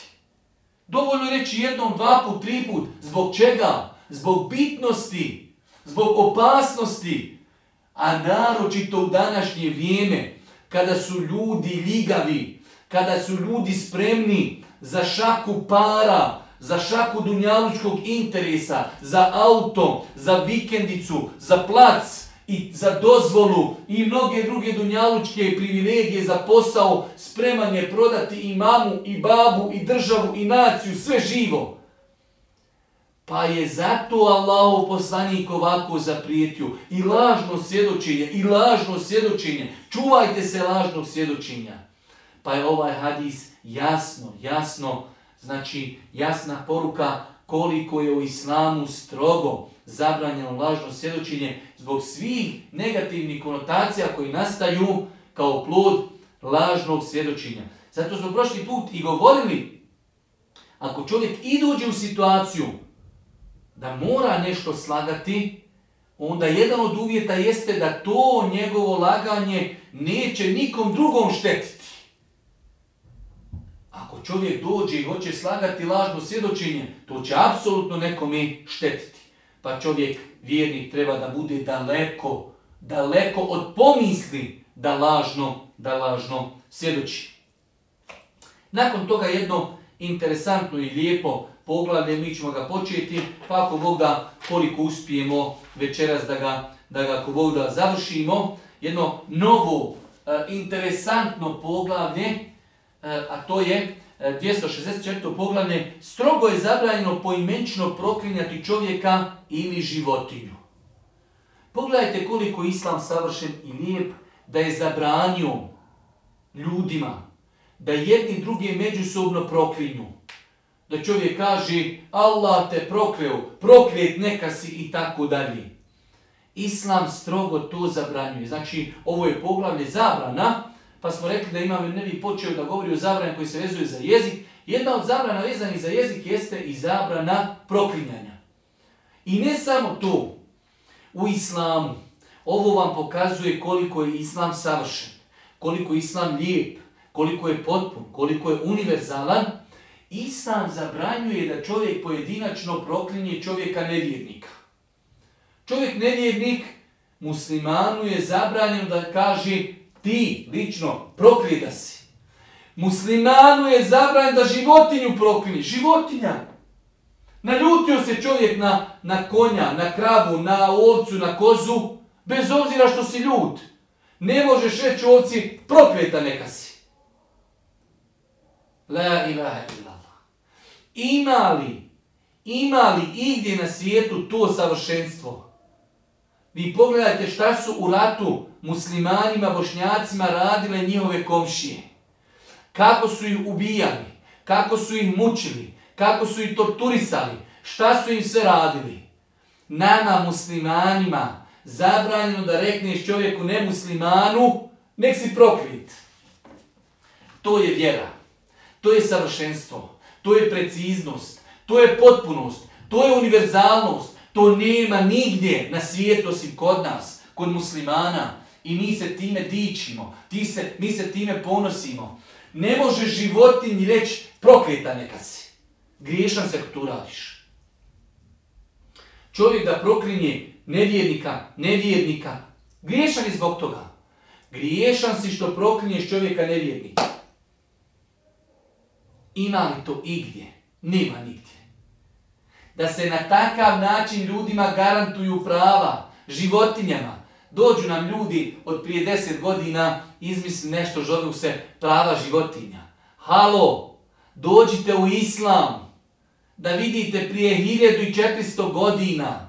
Dovoljno reći jednom, dva put, tri put. Zbog čega? Zbog bitnosti, zbog opasnosti. A naročito u današnje vrijeme, kada su ljudi ljigavi, kada su ljudi spremni za šaku para, za šaku dunjalučkog interesa, za auto, za vikendicu, za plac i za dozvolu i mnoge druge dunjalučke privilegije za posao, spreman je prodati i mamu, i babu, i državu, i naciju, sve živo. Pa je zato Allahov poslanik ovako zaprijetio. I lažno svjedočenje, i lažno svjedočenje. Čuvajte se lažnog svjedočenja. Pa je ovaj hadis jasno, jasno, znači jasna poruka koliko je u islamu strogo zabranjeno lažno svjedočenje zbog svih negativnih konotacija koji nastaju kao plod lažnog svjedočenja. Zato smo prošli put i govorili, ako čovjek i u situaciju da mora nešto slagati, onda jedan od uvjeta jeste da to njegovo laganje neće nikom drugom štetiti. Ako čovjek dođe i hoće slagati lažno svjedočenje, to će apsolutno nekome štetiti. Pa čovjek, vjernik, treba da bude daleko, daleko od pomisli da lažno, da lažno svjedoči. Nakon toga jedno interesantno i lijepo poglavlje, mi ćemo ga početi, pa ako Bog da koliko uspijemo večeras da ga, da ga ako Bog da završimo, jedno novo, e, interesantno poglavlje, e, a to je 264. E, poglavlje, strogo je zabranjeno poimenčno proklinjati čovjeka ili životinju. Pogledajte koliko je Islam savršen i lijep da je zabranio ljudima da jedni drugi međusobno proklinju da čovjek kaže Allah te prokleo, proklijet neka si i tako dalje. Islam strogo to zabranjuje. Znači, ovo je poglavlje zabrana, pa smo rekli da imam nevi počeo da govori o zabrani koji se vezuje za jezik. Jedna od zabrana vezanih za jezik jeste i zabrana proklinjanja. I ne samo to, u islamu, ovo vam pokazuje koliko je islam savršen, koliko je islam lijep, koliko je potpun, koliko je univerzalan, Islam zabranjuje da čovjek pojedinačno proklinje čovjeka nevjernika. Čovjek nevjernik muslimanu je zabranjeno da kaže ti lično proklijeda si. Muslimanu je zabranjeno da životinju proklinje. Životinja. Naljutio se čovjek na, na konja, na kravu, na ovcu, na kozu, bez obzira što si ljut. Ne možeš reći ovci, prokljeta neka si. La ilaha. Ima li, ima li igdje na svijetu to savršenstvo? Vi pogledajte šta su u ratu muslimanima, bošnjacima radile njihove komšije. Kako su ih ubijali, kako su ih mučili, kako su ih torturisali, šta su im sve radili. Nama muslimanima zabranjeno da rekneš čovjeku nemuslimanu, nek si prokrit. To je vjera, to je savršenstvo to je preciznost, to je potpunost, to je univerzalnost, to nema nigdje na svijetu osim kod nas, kod muslimana. I mi se time dičimo, ti se, mi se time ponosimo. Ne može životinji reći prokleta neka si. Griješan se ako tu radiš. Čovjek da proklinje nevjernika, nevjernika, griješan je zbog toga. Griješan si što proklinješ čovjeka nevjernika. Ima li to igdje? Nema nigdje. Da se na takav način ljudima garantuju prava, životinjama. Dođu nam ljudi od prije deset godina, izmisli nešto, žovu se prava životinja. Halo, dođite u islam, da vidite prije 1400 godina,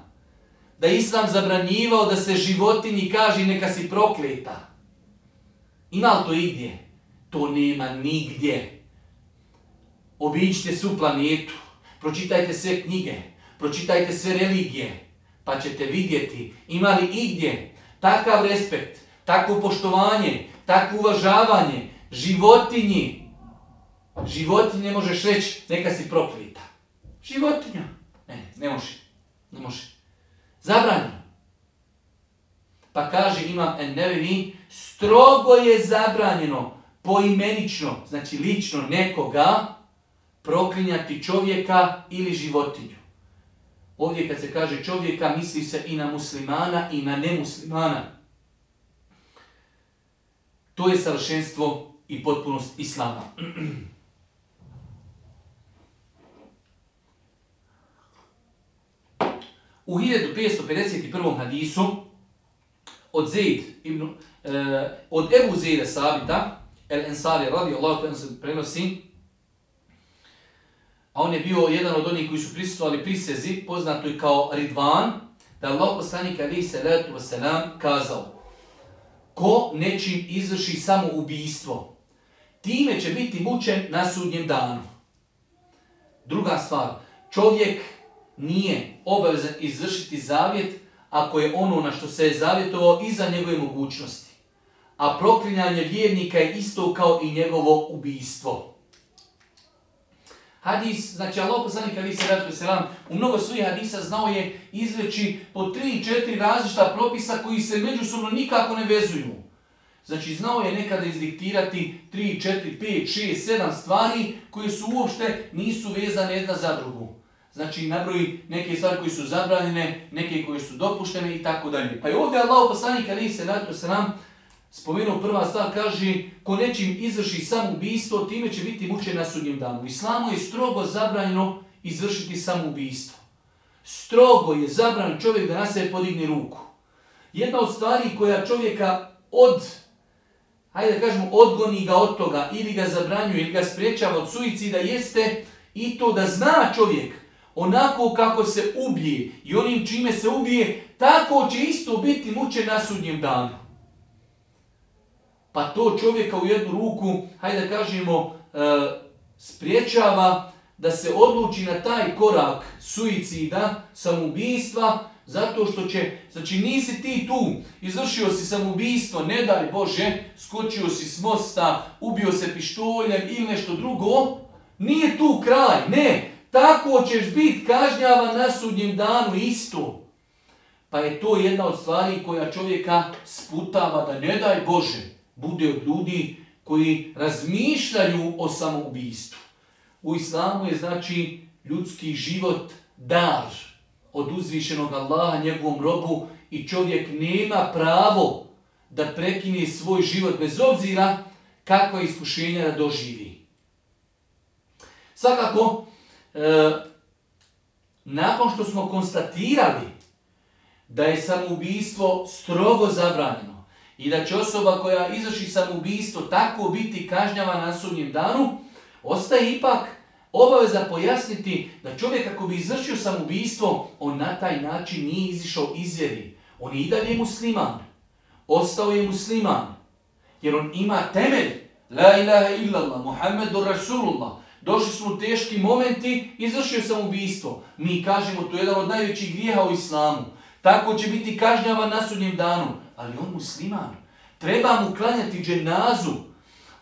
da islam zabranjivao da se životinji kaže neka si prokleta. Ima li to igdje? To nema nigdje. Obiđite svu planetu, pročitajte sve knjige, pročitajte sve religije, pa ćete vidjeti ima li igdje takav respekt, takvo poštovanje, takvo uvažavanje životinji. Životinje možeš reći, neka si proklita. Životinja. Ne, ne može. Ne može. Zabranjeno. Pa kaže imam en strogo je zabranjeno poimenično, znači lično nekoga, proklinjati čovjeka ili životinju. Ovdje kad se kaže čovjeka, misli se i na muslimana i na nemuslimana. To je savršenstvo i potpunost Islama. U 1551. hadisu od Zaid ibn, uh, od Ebu Zejde Sabita, El Ensari radi Allah, se prenosi, a on je bio jedan od onih koji su prisustvovali prisezi, poznato je kao Ridvan, da Allah poslanik ali se letu wasalam kazao, ko nečim izvrši samo ubijstvo, time će biti mučen na sudnjem danu. Druga stvar, čovjek nije obavezan izvršiti zavjet ako je ono na što se je zavjetovao iza njegove mogućnosti. A proklinjanje vjernika je isto kao i njegovo ubijstvo. Hadis, znači Allah poslanik ali se radu selam, u mnogo svojih hadisa znao je izreći po 3-4 različita propisa koji se međusobno nikako ne vezuju. Znači znao je nekada izdiktirati 3, 4, 5, 6, 7 stvari koje su uopšte nisu vezane jedna za drugu. Znači nabroji neke stvari koje su zabranjene, neke koje su dopuštene i tako dalje. Pa je ovdje Allah poslanik se radu selam spomenuo prva stvar, kaže ko nečim izvrši samoubistvo, time će biti mučen na sudnjem danu. U islamu je strogo zabranjeno izvršiti samoubistvo. Strogo je zabran čovjek da na sebe podigne ruku. Jedna od stvari koja čovjeka od, hajde da kažemo, odgoni ga od toga, ili ga zabranjuje, ili ga spriječava od suicida, jeste i to da zna čovjek onako kako se ubije i onim čime se ubije, tako će isto biti mučen na sudnjem danu pa to čovjeka u jednu ruku, hajde da kažemo, e, spriječava da se odluči na taj korak suicida, samoubistva, zato što će, znači nisi ti tu, izvršio si samoubistvo, ne daj Bože, skočio si s mosta, ubio se pištoljem ili nešto drugo, nije tu kraj, ne, tako ćeš biti kažnjavan na sudnjem danu isto. Pa je to jedna od stvari koja čovjeka sputava da ne daj Bože, bude od ljudi koji razmišljaju o samoubistvu. U islamu je znači ljudski život dar od uzvišenog Allaha njegovom robu i čovjek nema pravo da prekine svoj život bez obzira kakva iskušenja da doživi. Svakako, e, nakon što smo konstatirali da je samoubistvo strogo zabranjeno, i da će osoba koja izvrši samoubistvo tako biti kažnjava na sudnjem danu, ostaje ipak obaveza pojasniti da čovjek ako bi izvršio samoubistvo, on na taj način nije izišao iz vjeri. On je i dalje musliman. Ostao je musliman. Jer on ima temelj. La ilaha illallah, Muhammedu Rasulullah. Došli su mu teški momenti, izvršio samoubistvo. Mi kažemo, to je jedan od najvećih grijeha u islamu. Tako će biti kažnjavan na sudnjem danu ali on musliman. Treba mu klanjati dženazu.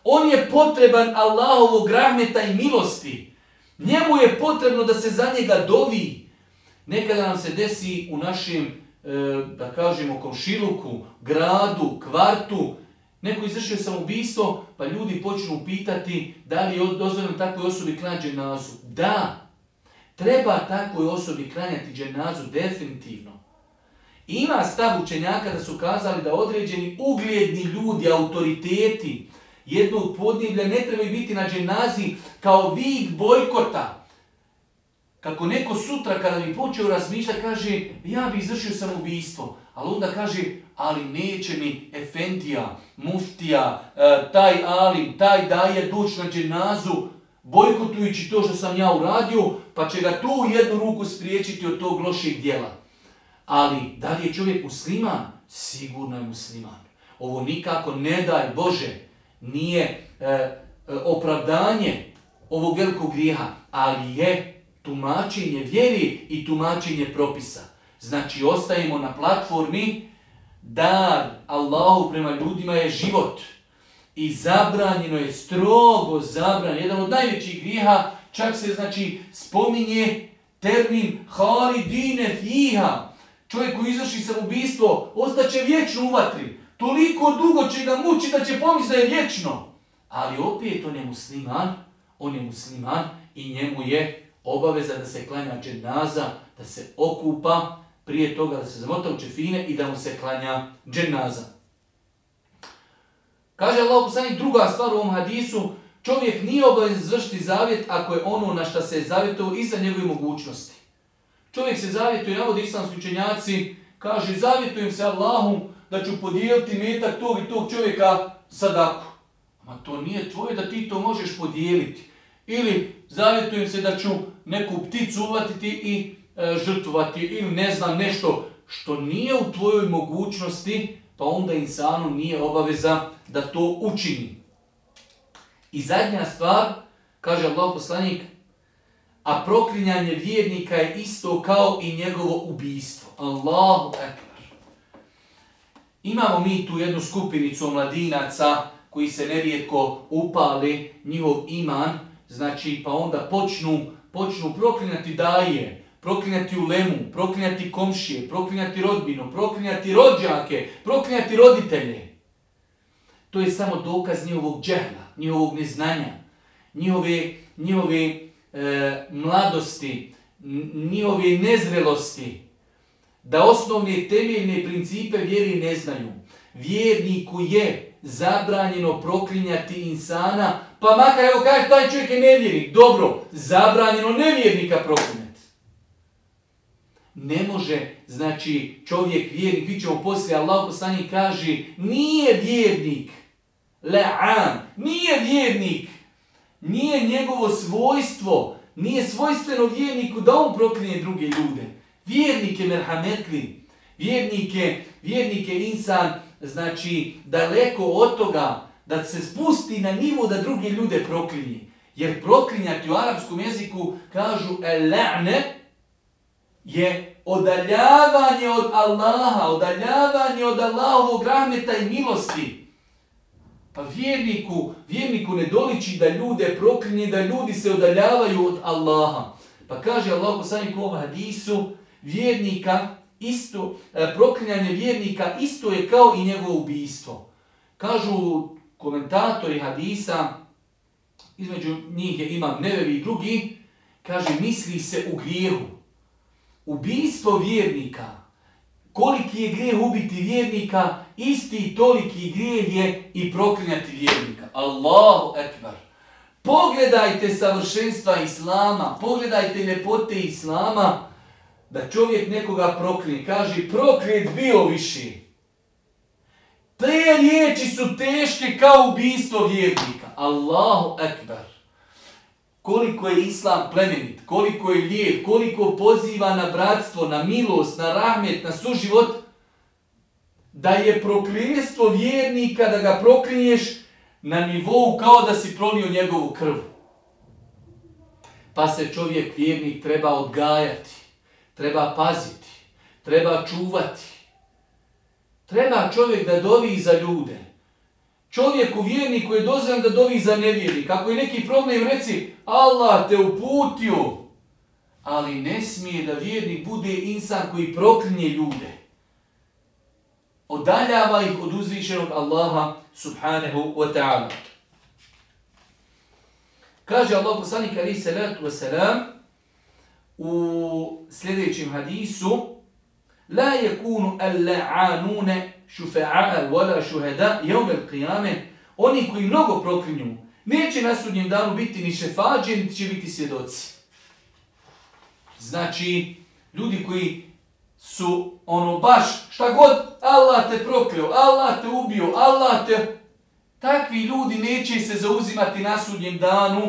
On je potreban Allahovog rahmeta i milosti. Njemu je potrebno da se za njega dovi. Nekada nam se desi u našem, e, da kažemo, komšiluku, gradu, kvartu, neko izvršio samoubistvo, pa ljudi počnu pitati da li je dozvoljeno takvoj osobi klanjati dženazu. Da, treba takvoj osobi klanjati dženazu definitivno. Ima stav učenjaka da su kazali da određeni ugledni ljudi, autoriteti jednog podniblja ne trebaju biti na dženazi kao vid bojkota. Kako neko sutra kada bi počeo razmišljati kaže ja bi izvršio samoubistvo, ali onda kaže ali neće mi Efendija, Muftija, e, taj Alim, taj daje doći na dženazu bojkotujući to što sam ja uradio, pa će ga tu jednu ruku spriječiti od tog lošeg dijela. Ali, da li je čovjek musliman? Sigurno je musliman. Ovo nikako, ne daj Bože, nije e, e, opravdanje ovog velikog grijeha, ali je tumačenje vjeri i tumačenje propisa. Znači, ostajemo na platformi dar Allahu prema ljudima je život. I zabranjeno je, strogo zabranjeno. Jedan od najvećih grijeha, čak se znači spominje termin halidine fiha, Čovjek koji izvrši samoubistvo, ostaće vječno u vatri. Toliko dugo će ga mući da će pomisliti da je vječno. Ali opet on je musliman, on je musliman i njemu je obaveza da se klanja dženaza, da se okupa, prije toga da se zamota u čefine i da mu se klanja dženaza. Kaže Allah poslanik druga stvar u ovom hadisu, čovjek nije obavezan izvršiti zavjet ako je ono na što se je zavjetovao iza njegove mogućnosti. Čovjek se zavjetuje, navodi islamski učenjaci, kaže zavjetujem se Allahom da ću podijeliti metak tog i tog čovjeka sadaku. Ma to nije tvoje da ti to možeš podijeliti. Ili zavjetujem se da ću neku pticu uvatiti i e, žrtvovati ili ne znam nešto što nije u tvojoj mogućnosti, pa onda insanu nije obaveza da to učini. I zadnja stvar, kaže Allah poslanik, a proklinjanje vjernika je isto kao i njegovo ubijstvo. Allahu ekber. Imamo mi tu jednu skupinicu mladinaca koji se nerijetko upali njihov iman, znači pa onda počnu, počnu proklinjati daje, proklinjati ulemu, proklinjati komšije, proklinjati rodbinu, proklinjati rođake, proklinjati roditelje. To je samo dokaz njihovog džehla, njihovog neznanja, njihove, njihove e, mladosti, njihove nezrelosti, da osnovne temeljne principe vjeri ne znaju. Vjerniku je zabranjeno proklinjati insana, pa makar evo kaže taj čovjek je nevjernik. Dobro, zabranjeno nevjernika proklinjati. Ne može, znači, čovjek vjernik, vi ćemo poslije, Allah poslani kaže, nije vjernik, le'an, nije vjernik, nije njegovo svojstvo, nije svojstveno vjerniku da on proklinje druge ljude. Vjernik je merhametli, vjernik je, vjernik je insan, znači, daleko od toga da se spusti na nivo da druge ljude proklinje. Jer proklinjati u arapskom jeziku kažu el-la'ne, je odaljavanje od Allaha, odaljavanje od Allahovog rahmeta i milosti. Pa vjerniku, vjerniku ne doliči da ljude proklinje, da ljudi se odaljavaju od Allaha. Pa kaže Allah poslanik u ovom hadisu, vjernika, isto, e, proklinjanje vjernika isto je kao i njegovo ubijstvo. Kažu komentatori hadisa, između njih je imam nevevi i drugi, kaže misli se u grijehu. Ubijstvo vjernika, koliki je grijeh ubiti vjernika, isti toliki grijeh je i proklinjati vjernika. Allahu ekbar. Pogledajte savršenstva Islama, pogledajte ljepote Islama, da čovjek nekoga proklije, kaže proklijet bio viši. Te riječi su teške kao ubijstvo vjernika. Allahu ekbar koliko je islam plemenit, koliko je lijep, koliko poziva na bratstvo, na milost, na rahmet, na suživot, da je proklijestvo vjernika, da ga proklinješ na nivou kao da si pronio njegovu krvu. Pa se čovjek vjernik treba odgajati, treba paziti, treba čuvati. Treba čovjek da dovi za ljude. Čovjeku vjerniku je dozvan da dovi za nevjernik. Kako je neki problem, reci Allah te uputio. Ali ne smije da vjernik bude insan koji proklinje ljude. Odaljava ih od uzvišenog Allaha subhanahu wa ta'ala. Kaže Allah poslanik ali salatu wa salam u sljedećem hadisu La yakunu al-la'anune šufe'a wala šuheda jevme qiyame, oni koji mnogo proklinju, neće na sudnjem danu biti ni šefađe, niti će biti svjedoci. Znači, ljudi koji su ono baš šta god Allah te proklio, Allah te ubio, Allah te... Takvi ljudi neće se zauzimati na sudnjem danu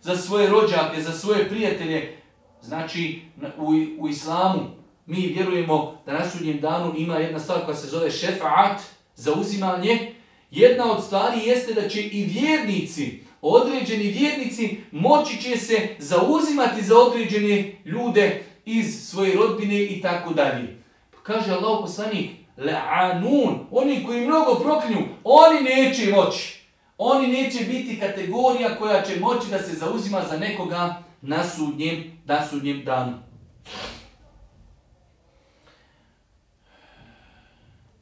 za svoje rođake, za svoje prijatelje. Znači, u, u islamu mi vjerujemo da na sudnjem danu ima jedna stvar koja se zove šefaat, zauzimanje. Jedna od stvari jeste da će i vjernici, određeni vjernici, moći će se zauzimati za određene ljude iz svoje rodbine i tako dalje. Kaže Allah poslanik, la'anun, oni koji mnogo proklinju, oni neće moći. Oni neće biti kategorija koja će moći da se zauzima za nekoga na sudnjem, na sudnjem danu.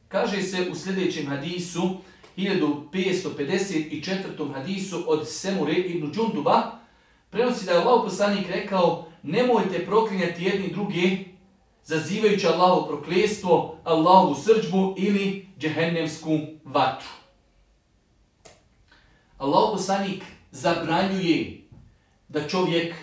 Kaže se u sljedećem hadisu, 1554. hadisu od Semure ibn Džunduba, prenosi da je Allah poslanik rekao, nemojte proklinjati jedni drugi, zazivajući Allahu prokljestvo, Allahu srđbu ili džehennemsku vatru. Allah poslanik zabranjuje da čovjek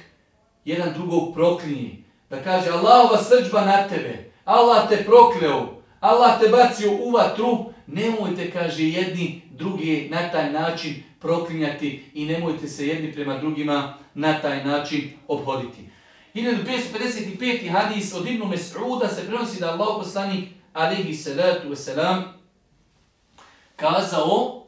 jedan drugog proklinje, da kaže Allahova srđba na tebe, Allah te prokleo, Allah te bacio u vatru, nemojte, kaže, jedni drugi na taj način proklinjati i nemojte se jedni prema drugima na taj način obhoditi. 1555. hadis od Ibnu Mes'uda se prenosi da Allah poslanik alihi salatu wasalam kazao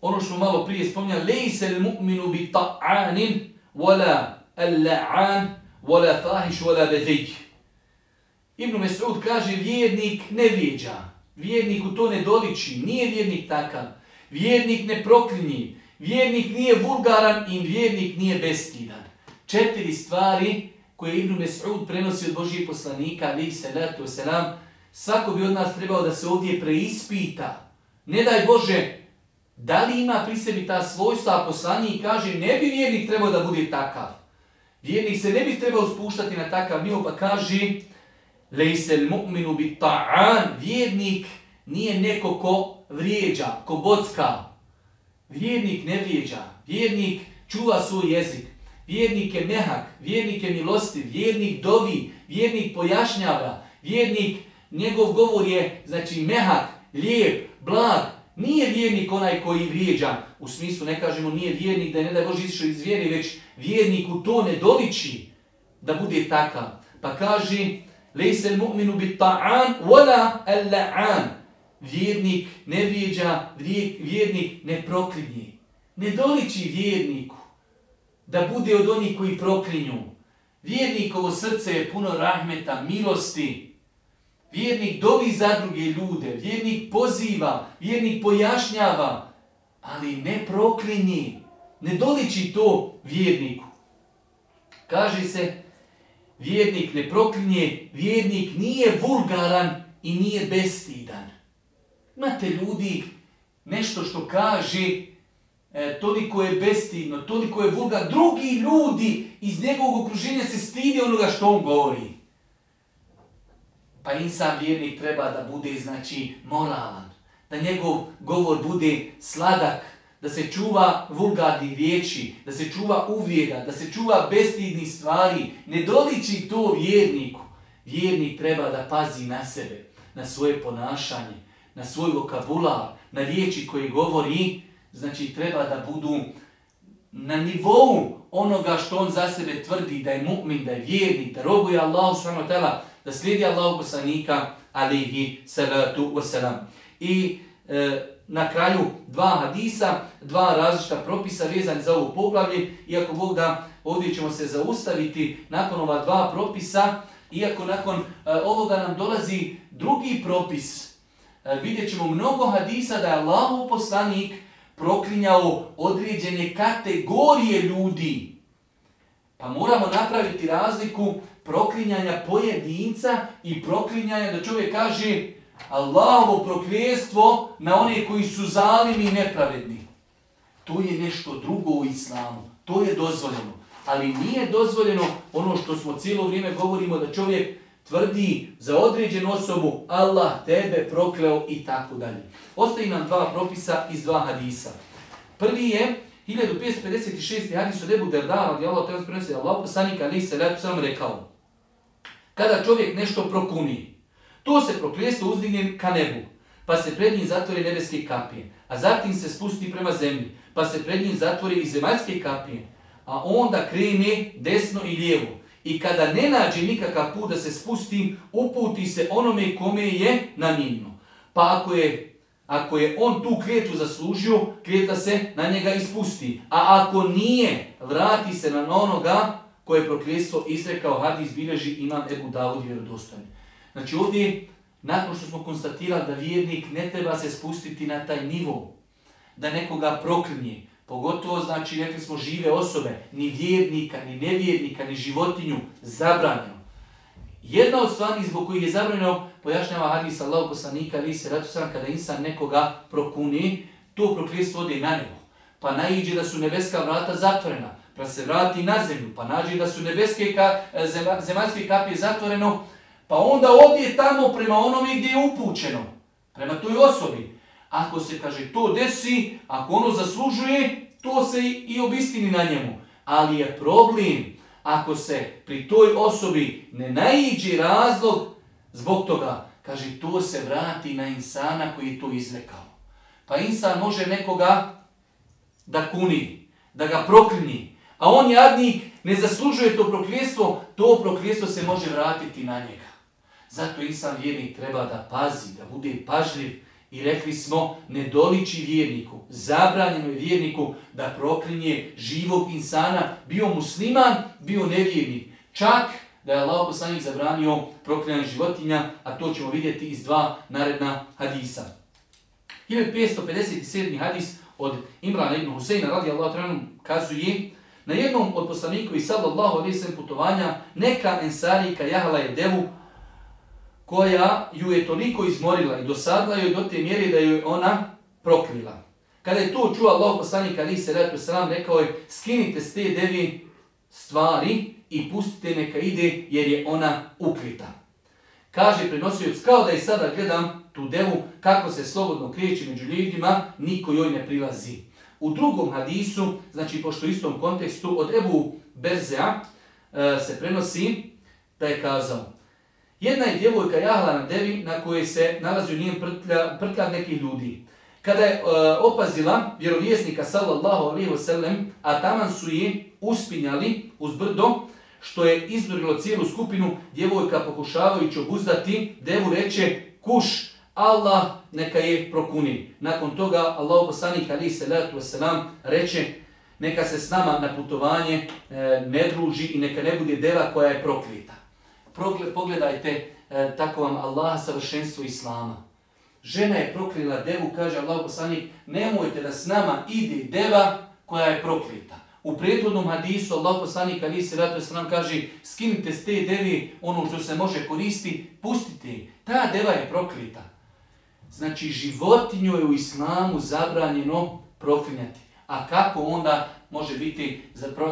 ono što malo prije spominjali lejse il mu'minu bi ta'anin wala al-la'an wala fahiš wala bedij. Ibn Mes'ud kaže vjernik ne vrijeđa, vjernik u to ne doliči, nije vjernik takav, vjernik ne proklinji, vjernik nije vulgaran i vjernik nije bestidan. Četiri stvari koje Ibn Mes'ud prenosi od Božijeg poslanika, ali se letu selam, svako bi od nas trebao da se ovdje preispita. Ne daj Bože, da li ima pri sebi ta svojstva, a poslanik kaže, ne bi vjernik trebao da bude takav. Vjernik se ne bi trebao spuštati na takav nivo, pa kaže, lejsel mu'minu bi ta'an, vjernik nije neko ko vrijeđa, ko bocka. Vjernik ne vrijeđa, vjernik čuva svoj jezik, vjernik je mehak, vjernik je milostiv, vjernik dovi, vjernik pojašnjava, vjernik, njegov govor je, znači, mehak, lijep, blag, nije vjernik onaj koji vrijeđa, u smislu ne kažemo nije vjernik da je ne da Boži izišao iz vjeri, već vjernik u to ne doliči da bude takav. Pa kaže, lejse mu'minu bit ta'an, wala al-la'an. Vjernik ne vrijeđa, vjernik ne proklinje. Ne doliči vjerniku da bude od onih koji proklinju. Vjernikovo srce je puno rahmeta, milosti, Vjernik dovi za druge ljude, vjernik poziva, vjernik pojašnjava, ali ne proklinji, ne doliči to vjerniku. Kaže se, vjernik ne proklinje, vjernik nije vulgaran i nije bestidan. Imate ljudi, nešto što kaže, e, toliko je bestidno, toliko je vulgar, drugi ljudi iz njegovog okruženja se stidi onoga što on govori. Pa insan vjernik treba da bude znači moralan, da njegov govor bude sladak, da se čuva vulgarni riječi, da se čuva uvjeda, da se čuva bestidni stvari, ne doliči to vjerniku. Vjernik treba da pazi na sebe, na svoje ponašanje, na svoj vokabular, na riječi koje govori, znači treba da budu na nivou onoga što on za sebe tvrdi, da je mu'min, da je vjernik, da robuje Allahu subhanahu da slijedi Allahu poslanika alihi salatu wasalam. I e, na kraju dva hadisa, dva različita propisa vezani za ovo poglavlje, iako Bog da ovdje ćemo se zaustaviti nakon ova dva propisa, iako nakon e, ovoga nam dolazi drugi propis, e, vidjet ćemo mnogo hadisa da je Allahu poslanik proklinjao određene kategorije ljudi. Pa moramo napraviti razliku proklinjanja pojedinca i proklinjanja da čovjek kaže Allahovo prokljestvo na one koji su zalimi i nepravedni. To je nešto drugo u islamu. To je dozvoljeno. Ali nije dozvoljeno ono što smo cijelo vrijeme govorimo da čovjek tvrdi za određenu osobu Allah tebe prokleo i tako dalje. Ostaje nam dva propisa iz dva hadisa. Prvi je 1556. hadis od Ebu Derdara, gdje Allah te prenosi Allah poslanika ali se sam rekao kada čovjek nešto prokuni. To se prokljestvo uzdigne ka nebu, pa se pred njim zatvori nebeske kapije, a zatim se spusti prema zemlji, pa se pred njim zatvori i zemaljske kapije, a onda krene desno i lijevo. I kada ne nađe nikakav put da se spusti, uputi se onome kome je namijenjeno. Pa ako je, ako je on tu klijetu zaslužio, klijeta se na njega ispusti. A ako nije, vrati se na onoga koje je prokljestvo izrekao hadis bilježi imam Ebu Davud vjerodostojni. Znači ovdje, nakon što smo konstatirali da vjernik ne treba se spustiti na taj nivo, da nekoga proklinje, pogotovo znači rekli smo žive osobe, ni vjernika, ni nevjernika, ni životinju, zabranjeno. Jedna od stvari zbog kojih je zabranjeno, pojašnjava hadis Allah poslanika, ali se ratu sam, kada insan nekoga prokuni, to prokljestvo ode na nebo. Pa naiđe da su nebeska vrata zatvorena, pa se vrati na zemlju, pa nađe da su nebeske ka, e, zemaljske kapije zatvoreno, pa onda odje tamo prema onome gdje je upućeno, prema toj osobi. Ako se, kaže, to desi, ako ono zaslužuje, to se i obistini na njemu. Ali je problem ako se pri toj osobi ne naiđe razlog zbog toga. Kaže, to se vrati na insana koji je to izrekao. Pa insan može nekoga da kuni, da ga proklinji, a on jadnik ne zaslužuje to prokljestvo, to prokljestvo se može vratiti na njega. Zato insan vjernik treba da pazi, da bude pažljiv i rekli smo, ne doliči vjerniku, zabranjeno je vjerniku da proklinje živog insana, bio musliman, bio nevjernik. Čak da je Allah poslanik zabranio proklinjanje životinja, a to ćemo vidjeti iz dva naredna hadisa. 1557. hadis od Imrana ibn Huseina radi Allah kazuje na jednom od poslanikovi sallallahu alaihi putovanja neka ensarika jahala je devu koja ju je toliko izmorila i dosadla joj do te mjere da ju ona proklila. Kada je to čuo Allah poslanik ali se ratu sram rekao je skinite s te devi stvari i pustite neka ide jer je ona ukrita. Kaže prenosioc kao da i sada gledam tu devu kako se slobodno kreće među ljudima, niko joj ne prilazi. U drugom hadisu, znači pošto u istom kontekstu, od Ebu Berzea e, se prenosi da je kazao jedna je djevojka jahla na devi na kojoj se nalazi u njen prtlja, nekih ljudi. Kada je e, opazila vjerovjesnika sallallahu alaihi wasallam, a taman su je uspinjali uz brdo, što je izdurilo cijelu skupinu, djevojka pokušavajući obuzdati, devu reče, kuš, Allah neka je prokuni. Nakon toga Allah poslanik alaihi salatu wasalam reče, neka se s nama na putovanje e, ne druži i neka ne bude deva koja je proklita. Pogledajte e, tako vam Allah savršenstvo Islama. Žena je proklila devu, kaže Allah poslanik, nemojte da s nama ide deva koja je proklita. U prethodnom hadisu Allah poslanik ali se ratu se nam kaže skinite s te devi ono što se može koristiti, pustite. Ta deva je proklita. Znači životinju je u islamu zabranjeno proklinjati. A kako onda može biti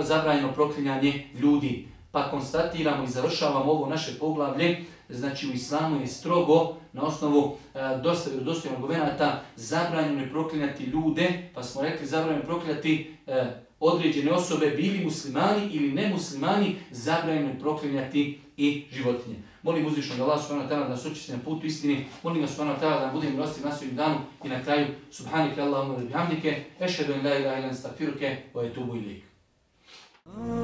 zabranjeno proklinjanje ljudi? Pa konstatiramo i završavamo ovo naše poglavlje, znači u islamu je strogo na osnovu e, dosta vjerodostojnog argumenata zabranjeno je proklinjati ljude, pa smo rekli zabranjeno je proklinjati e, određene osobe, bili muslimani ili nemuslimani, zabranjeno je proklinjati i životinje. Molim uzvišnog Allah subhanahu ta'ala da nas učisti na putu istini. Molim ga subhanahu ta'ala da budemo rosti na svojim danu i na kraju subhanike Allahumma wa bihamdike. Ešhedu in la ilaha illa anta astaghfiruke wa atubu Oh.